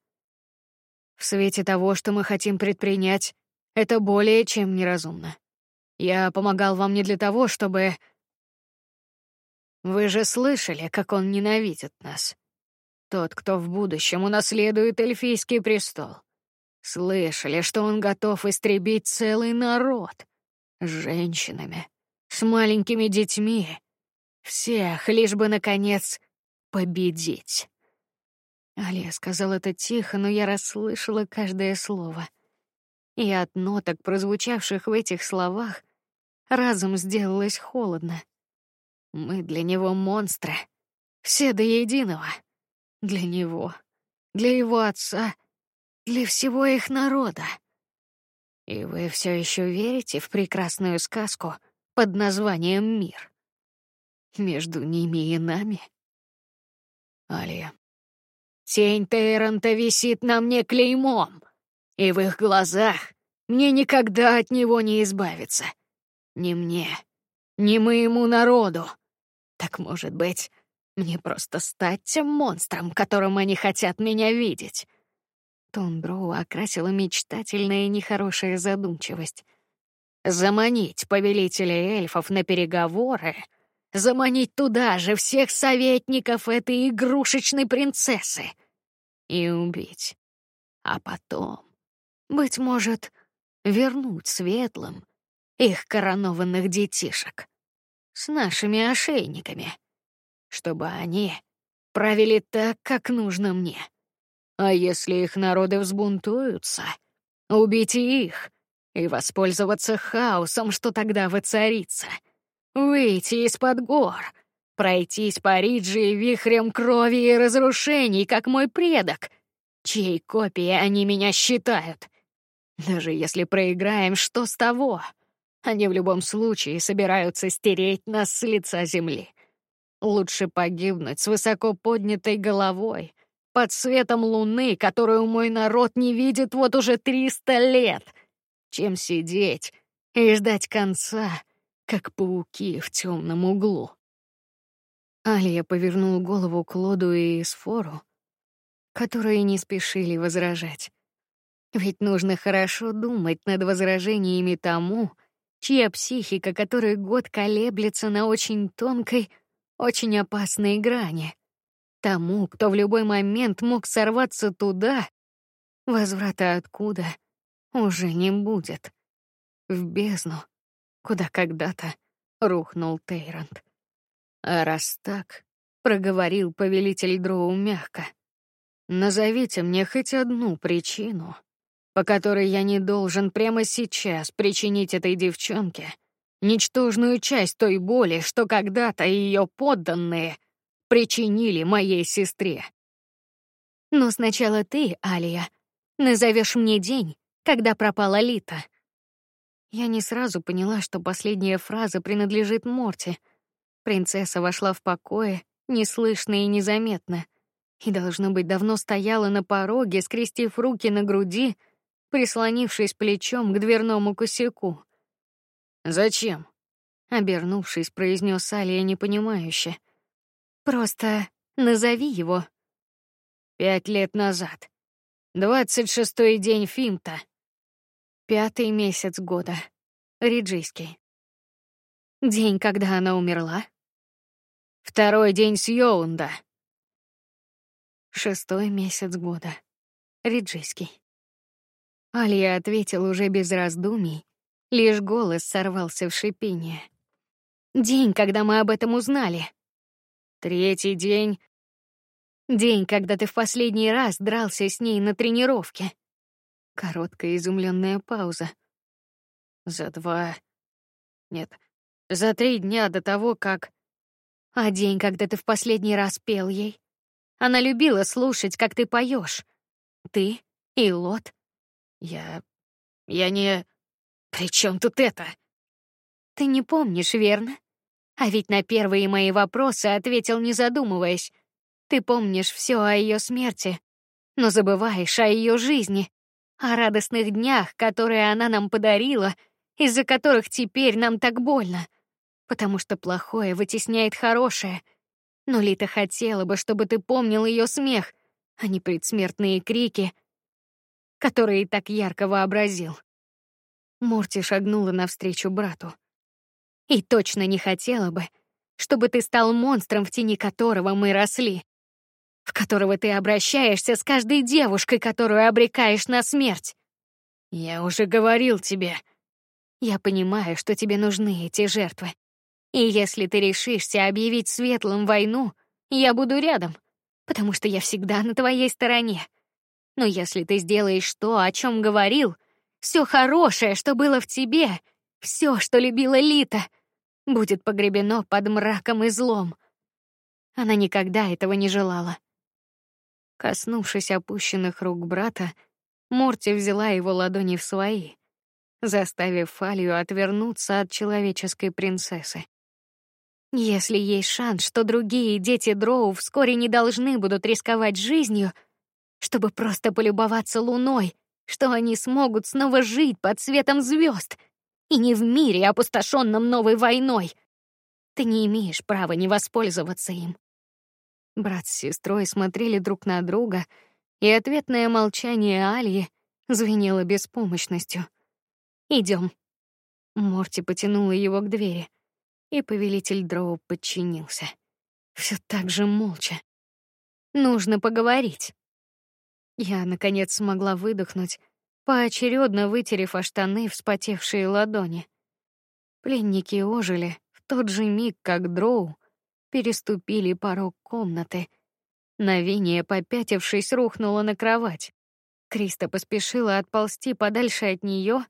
В свете того, что мы хотим предпринять, это более чем неразумно. Я помогал вам не для того, чтобы... Вы же слышали, как он ненавидит нас. Тот, кто в будущем унаследует эльфийский престол. Слышали, что он готов истребить целый народ. С женщинами, с маленькими детьми. Всех, лишь бы, наконец, победить. Алия сказал это тихо, но я расслышала каждое слово. И от ноток, прозвучавших в этих словах, разом сделалось холодно. Мы для него монстры, все до единого. Для него, для его отца, для всего их народа. И вы все еще верите в прекрасную сказку под названием «Мир»? Между ними и нами? Алия. Тень Тейранта висит на мне клеймом, и в их глазах мне никогда от него не избавиться. Ни мне, ни моему народу. Так, может быть, мне просто стать тем монстром, которым они хотят меня видеть. Тон Дроу окрасила мечтательная и нехорошая задумчивость. Заманить повелителя эльфов на переговоры, заманить туда же всех советников этой игрушечной принцессы и убить. А потом, быть может, вернуть светлым их коронованных детишек с нашими ошейниками чтобы они правили так, как нужно мне. А если их народы взбунтуются, убейте их и воспользоваться хаосом, что тогда воцарится. Выйти из-под гор, пройтись по Риджи вихрем крови и разрушений, как мой предок, Чьей копией они меня считают? Даже если проиграем, что с того? Они в любом случае собираются стереть нас с лица земли. Лучше погибнуть с высоко поднятой головой, под светом луны, которую мой народ не видит вот уже триста лет, чем сидеть и ждать конца, как пауки в темном углу. Алия повернул голову к Лоду и Сфору, которые не спешили возражать. Ведь нужно хорошо думать над возражениями тому, чья психика, который год колеблется на очень тонкой, очень опасной грани. Тому, кто в любой момент мог сорваться туда, возврата откуда уже не будет. В бездну, куда когда-то рухнул Тейрант. А раз так, проговорил повелитель Дроу мягко, назовите мне хоть одну причину, по которой я не должен прямо сейчас причинить этой девчонке ничтожную часть той боли, что когда-то ее подданные причинили моей сестре. Но сначала ты, Алия, назовешь мне день, когда пропала Лита. Я не сразу поняла, что последняя фраза принадлежит Морти. Принцесса вошла в покое, неслышно и незаметно, и должно быть давно стояла на пороге, скрестив руки на груди прислонившись плечом к дверному косяку. Зачем? Обернувшись, произнес Алия непонимающе. Просто назови его. Пять лет назад. Двадцать шестой день Фимта. Пятый месяц года. Риджийский. День, когда она умерла. Второй день Сьоунда. Шестой месяц года. Риджийский. Алия ответил уже без раздумий, лишь голос сорвался в шипение. День, когда мы об этом узнали. Третий день. День, когда ты в последний раз дрался с ней на тренировке. Короткая изумленная пауза. За два... Нет, за три дня до того, как... А день, когда ты в последний раз пел ей. Она любила слушать, как ты поешь. Ты и Лот. Я... я не... При чем тут это? Ты не помнишь, верно? А ведь на первые мои вопросы ответил, не задумываясь. Ты помнишь все о ее смерти, но забываешь о ее жизни, о радостных днях, которые она нам подарила, из-за которых теперь нам так больно, потому что плохое вытесняет хорошее. Но Лита хотела бы, чтобы ты помнил ее смех, а не предсмертные крики, который так ярко вообразил. Морти шагнула навстречу брату. И точно не хотела бы, чтобы ты стал монстром, в тени которого мы росли, в которого ты обращаешься с каждой девушкой, которую обрекаешь на смерть. Я уже говорил тебе. Я понимаю, что тебе нужны эти жертвы. И если ты решишься объявить светлым войну, я буду рядом, потому что я всегда на твоей стороне. Но если ты сделаешь то, о чем говорил, все хорошее, что было в тебе, все, что любила Лита, будет погребено под мраком и злом. Она никогда этого не желала. Коснувшись опущенных рук брата, Морти взяла его ладони в свои, заставив Фалию отвернуться от человеческой принцессы. Если есть шанс, что другие дети Дроу вскоре не должны будут рисковать жизнью, чтобы просто полюбоваться луной, что они смогут снова жить под светом звезд и не в мире, опустошенном новой войной. Ты не имеешь права не воспользоваться им. Брат с сестрой смотрели друг на друга, и ответное молчание Альи звенело беспомощностью. Идем. Морти потянула его к двери, и повелитель Дроу подчинился. Все так же молча. Нужно поговорить. Я наконец смогла выдохнуть, поочередно вытерев о штаны вспотевшие ладони. Пленники ожили в тот же миг, как дроу переступили порог комнаты. Навение, попятившись, рухнула на кровать. Криста поспешила отползти подальше от нее,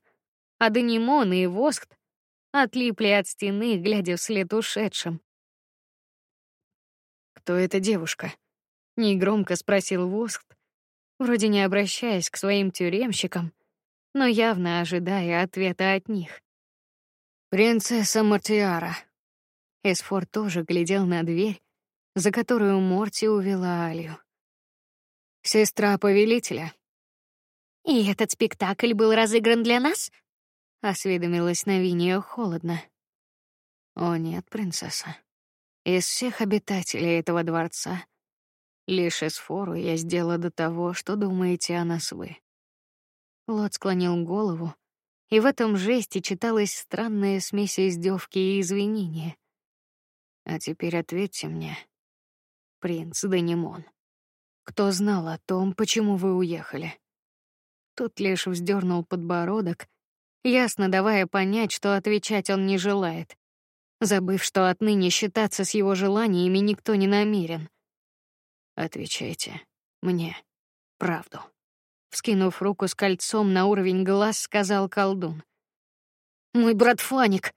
а Данимон и Воскт отлипли от стены, глядя вслед ушедшим. Кто эта девушка? негромко спросил Воскт, вроде не обращаясь к своим тюремщикам, но явно ожидая ответа от них. Принцесса Мартиара. Эсфор тоже глядел на дверь, за которую Морти увела Алью. Сестра повелителя. И этот спектакль был разыгран для нас? осведомилась Навиния холодно. О нет, принцесса. Из всех обитателей этого дворца лишь Эсфору я сделала до того, что думаете о нас вы. Лот склонил голову, и в этом жесте читалась странная смесь издевки и извинения. А теперь ответьте мне, принц Данимон, кто знал о том, почему вы уехали? Тут лишь вздернул подбородок, ясно давая понять, что отвечать он не желает, забыв, что отныне считаться с его желаниями никто не намерен. Отвечайте мне правду. Вскинув руку с кольцом на уровень глаз, сказал колдун. Мой брат Фаник.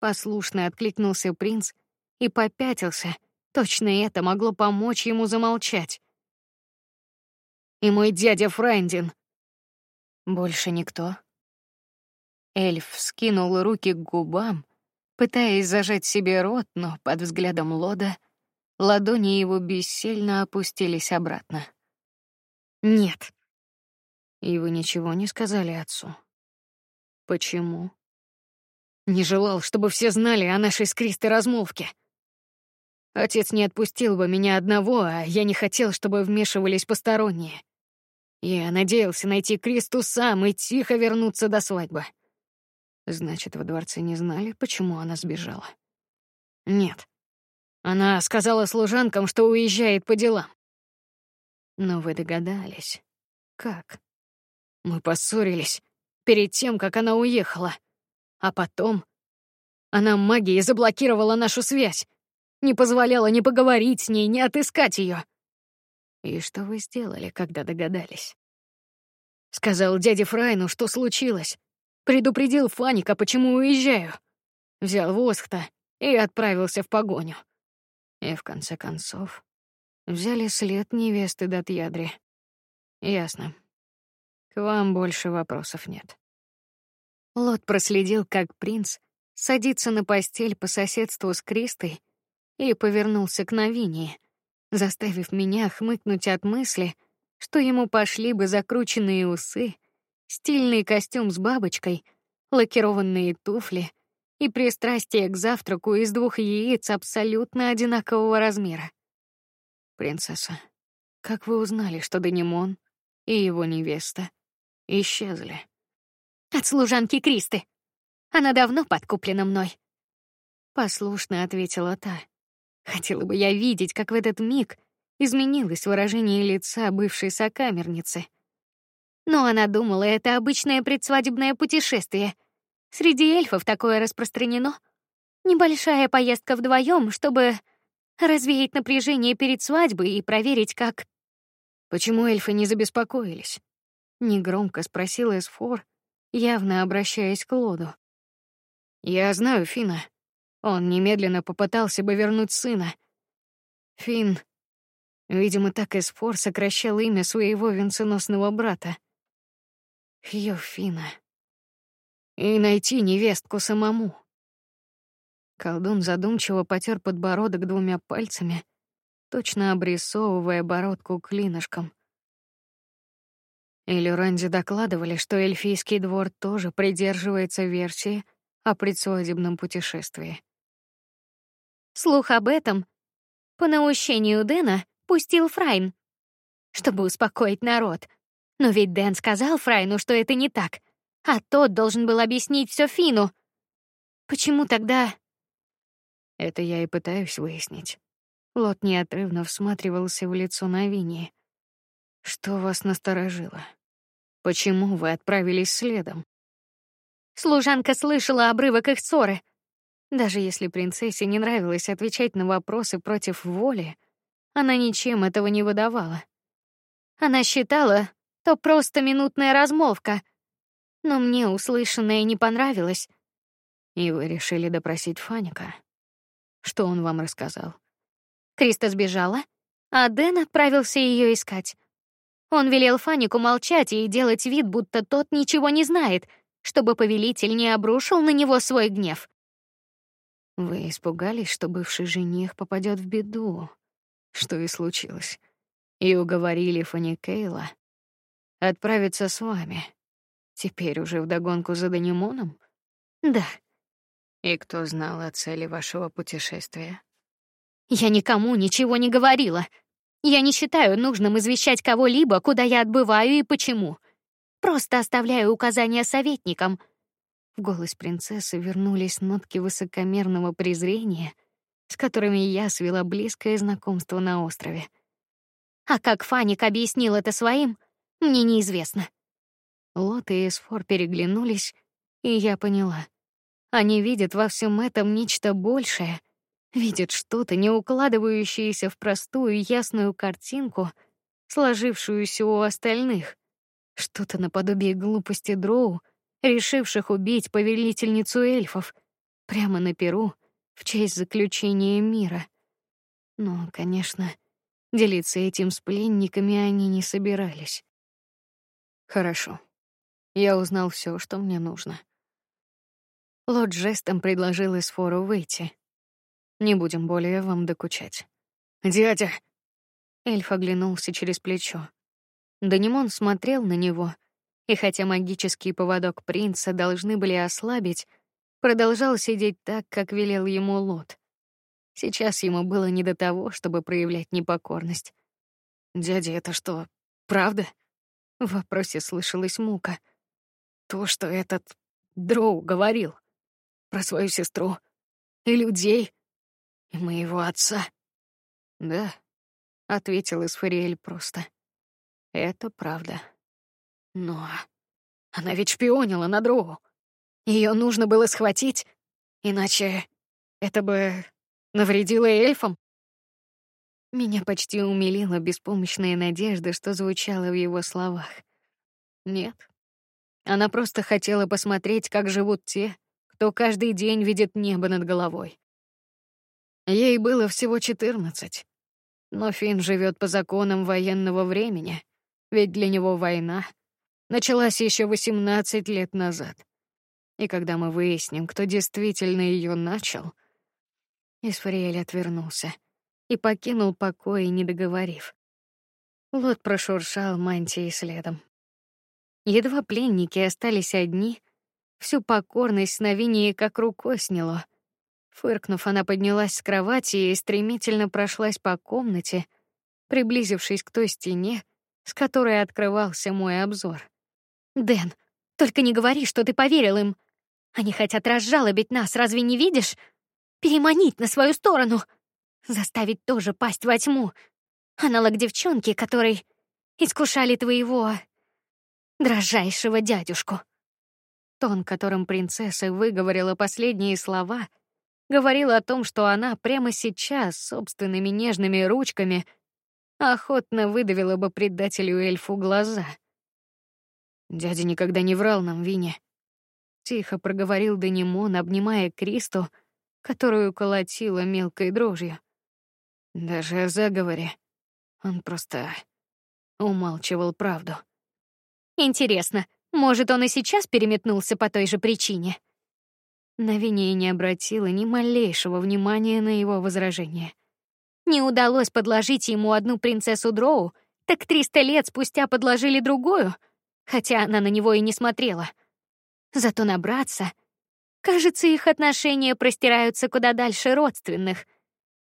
Послушно откликнулся принц и попятился. Точно это могло помочь ему замолчать. И мой дядя Френдин. Больше никто. Эльф скинул руки к губам, пытаясь зажать себе рот, но под взглядом Лода ладони его бессильно опустились обратно. Нет. И вы ничего не сказали отцу. Почему? Не желал, чтобы все знали о нашей с Кристой размолвке. Отец не отпустил бы меня одного, а я не хотел, чтобы вмешивались посторонние. Я надеялся найти Кристу сам и тихо вернуться до свадьбы. Значит, во дворце не знали, почему она сбежала. Нет. Она сказала служанкам, что уезжает по делам. Но вы догадались. Как? Мы поссорились перед тем, как она уехала. А потом она магией заблокировала нашу связь, не позволяла ни поговорить с ней, ни отыскать ее. И что вы сделали, когда догадались? Сказал дяде Фрайну, что случилось. Предупредил Фаника, почему уезжаю. Взял Восхта и отправился в погоню. И в конце концов взяли след невесты Датьядри. Ясно. К вам больше вопросов нет. Лот проследил, как принц садится на постель по соседству с Кристой и повернулся к Новине, заставив меня хмыкнуть от мысли, что ему пошли бы закрученные усы, стильный костюм с бабочкой, лакированные туфли и пристрастие к завтраку из двух яиц абсолютно одинакового размера. Принцесса, как вы узнали, что Данимон и его невеста исчезли. От служанки Кристы. Она давно подкуплена мной. Послушно ответила та. Хотела бы я видеть, как в этот миг изменилось выражение лица бывшей сокамерницы. Но она думала, это обычное предсвадебное путешествие. Среди эльфов такое распространено. Небольшая поездка вдвоем, чтобы развеять напряжение перед свадьбой и проверить, как. Почему эльфы не забеспокоились? негромко спросил Эсфор, явно обращаясь к Лоду. Я знаю Фина. Он немедленно попытался бы вернуть сына. Фин, видимо, так Эсфор сокращал имя своего венценосного брата. Фина. И найти невестку самому. Колдун задумчиво потер подбородок двумя пальцами, точно обрисовывая бородку клинышком. И Люранди докладывали, что эльфийский двор тоже придерживается версии о предсвадебном путешествии. Слух об этом по наущению Дэна пустил Фрайн, чтобы успокоить народ. Но ведь Дэн сказал Фрайну, что это не так, а тот должен был объяснить все Фину. Почему тогда? Это я и пытаюсь выяснить. Лот неотрывно всматривался в лицо Навини. Что вас насторожило? Почему вы отправились следом? Служанка слышала обрывок их ссоры. Даже если принцессе не нравилось отвечать на вопросы против воли, она ничем этого не выдавала. Она считала, то просто минутная размолвка. Но мне услышанное не понравилось. И вы решили допросить Фаника. Что он вам рассказал? Криста сбежала, а Дэн отправился ее искать. Он велел Фанику молчать и делать вид, будто тот ничего не знает, чтобы повелитель не обрушил на него свой гнев. Вы испугались, что бывший жених попадет в беду, что и случилось, и уговорили Фаникейла отправиться с вами. Теперь уже в догонку за Данимоном? Да. И кто знал о цели вашего путешествия? Я никому ничего не говорила. Я не считаю нужным извещать кого-либо, куда я отбываю и почему. Просто оставляю указания советникам. В голос принцессы вернулись нотки высокомерного презрения, с которыми я свела близкое знакомство на острове. А как Фаник объяснил это своим, мне неизвестно. Лот и Эсфор переглянулись, и я поняла. Они видят во всем этом нечто большее, видят что-то, не укладывающееся в простую ясную картинку, сложившуюся у остальных, что-то наподобие глупости дроу, решивших убить повелительницу эльфов прямо на перу в честь заключения мира. Но, конечно, делиться этим с пленниками они не собирались. Хорошо. Я узнал все, что мне нужно. Лот жестом предложил Эсфору выйти. Не будем более вам докучать. Дядя. Эльф оглянулся через плечо. Данимон смотрел на него, и хотя магический поводок принца должны были ослабить, продолжал сидеть так, как велел ему Лот. Сейчас ему было не до того, чтобы проявлять непокорность. Дядя, это что, правда? В вопросе слышалась мука. То, что этот Дроу говорил про свою сестру и людей и моего отца. Да, ответил Исфариэль просто. Это правда. Но она ведь шпионила на Дроу. Ее нужно было схватить, иначе это бы навредило эльфам. Меня почти умилила беспомощная надежда, что звучала в его словах. Нет. Она просто хотела посмотреть, как живут те, кто каждый день видит небо над головой. Ей было всего четырнадцать, но Фин живет по законам военного времени, ведь для него война началась еще восемнадцать лет назад. И когда мы выясним, кто действительно ее начал, Исфариэль отвернулся и покинул покой, не договорив. Лот прошуршал мантией следом. Едва пленники остались одни, всю покорность сновидения как рукой сняло. Фыркнув, она поднялась с кровати и стремительно прошлась по комнате, приблизившись к той стене, с которой открывался мой обзор. Дэн, только не говори, что ты поверил им. Они хотят разжалобить нас, разве не видишь? Переманить на свою сторону заставить тоже пасть во тьму. Аналог девчонки, которой искушали твоего дрожайшего дядюшку. Тон, которым принцесса выговорила последние слова, говорил о том, что она прямо сейчас собственными нежными ручками охотно выдавила бы предателю эльфу глаза. Дядя никогда не врал нам, Вине. Тихо проговорил Данимон, обнимая Кристу, которую колотила мелкой дрожью. Даже о заговоре он просто умалчивал правду. Интересно, может, он и сейчас переметнулся по той же причине? Навиния не обратила ни малейшего внимания на его возражение. Не удалось подложить ему одну принцессу Дроу, так триста лет спустя подложили другую, хотя она на него и не смотрела. Зато набраться, кажется, их отношения простираются куда дальше родственных.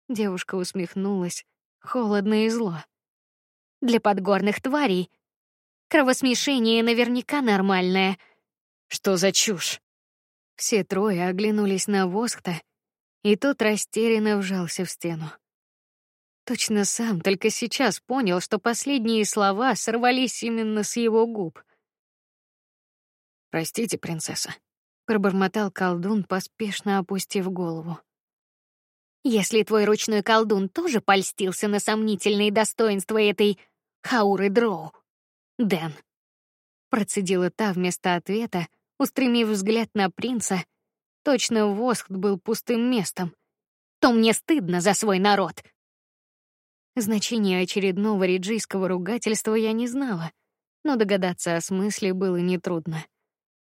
Девушка усмехнулась, холодно и зло. Для подгорных тварей кровосмешение наверняка нормальное. Что за чушь? Все трое оглянулись на Воскта, и тот растерянно вжался в стену. Точно сам только сейчас понял, что последние слова сорвались именно с его губ. Простите, принцесса, пробормотал колдун, поспешно опустив голову. Если твой ручной колдун тоже польстился на сомнительные достоинства этой Хауры Дроу, Дэн, процедила та вместо ответа, устремив взгляд на принца, точно воск был пустым местом. То мне стыдно за свой народ. Значение очередного риджийского ругательства я не знала, но догадаться о смысле было нетрудно.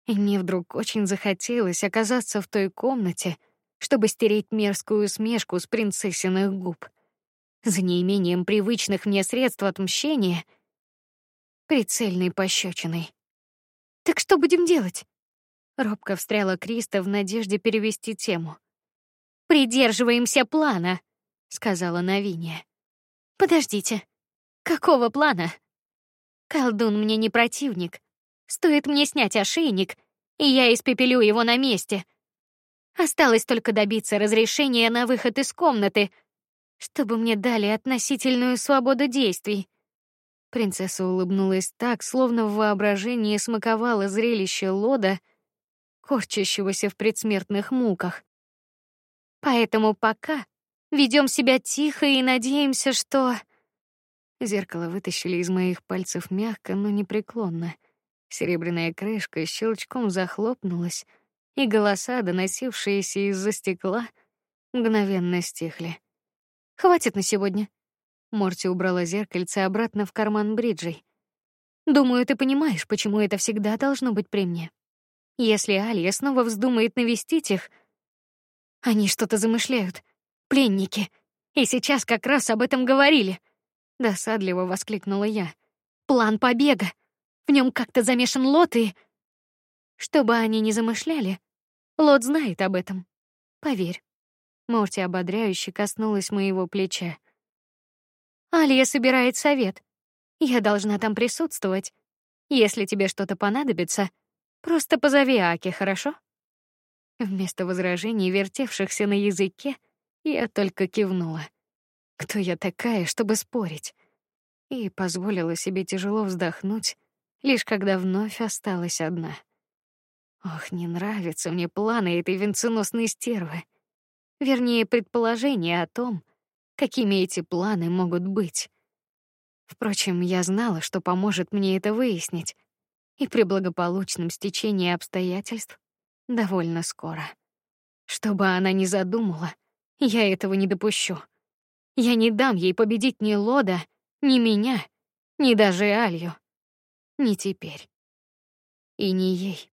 И мне вдруг очень захотелось оказаться в той комнате, чтобы стереть мерзкую усмешку с принцессиных губ. За неимением привычных мне средств отмщения прицельной пощечиной. Так что будем делать? Робко встряла Криста в надежде перевести тему. Придерживаемся плана, сказала Навиния. Подождите. Какого плана? Колдун мне не противник. Стоит мне снять ошейник, и я испепелю его на месте. Осталось только добиться разрешения на выход из комнаты, чтобы мне дали относительную свободу действий. Принцесса улыбнулась так, словно в воображении смаковала зрелище Лода, корчащегося в предсмертных муках. Поэтому пока ведем себя тихо и надеемся, что зеркало вытащили из моих пальцев мягко, но непреклонно. Серебряная крышка щелчком захлопнулась, и голоса, доносившиеся из-за стекла, мгновенно стихли. Хватит на сегодня. Морти убрала зеркальце обратно в карман бриджей. Думаю, ты понимаешь, почему это всегда должно быть при мне. Если Алия снова вздумает навестить их, они что-то замышляют. Пленники. И сейчас как раз об этом говорили. Досадливо воскликнула я. План побега. В нем как-то замешан Лот и... Что бы они ни замышляли, Лот знает об этом. Поверь. Морти ободряюще коснулась моего плеча. Алия собирает совет. Я должна там присутствовать. Если тебе что-то понадобится, просто позови Аки, хорошо? Вместо возражений, вертевшихся на языке, я только кивнула. Кто я такая, чтобы спорить? И позволила себе тяжело вздохнуть, лишь когда вновь осталась одна. Ох, не нравятся мне планы этой венценосной стервы. Вернее, предположение о том, какими эти планы могут быть. Впрочем, я знала, что поможет мне это выяснить, и при благополучном стечении обстоятельств довольно скоро. Что бы она ни задумала, я этого не допущу. Я не дам ей победить ни Лода, ни меня, ни даже Алью. Не теперь. И не ей.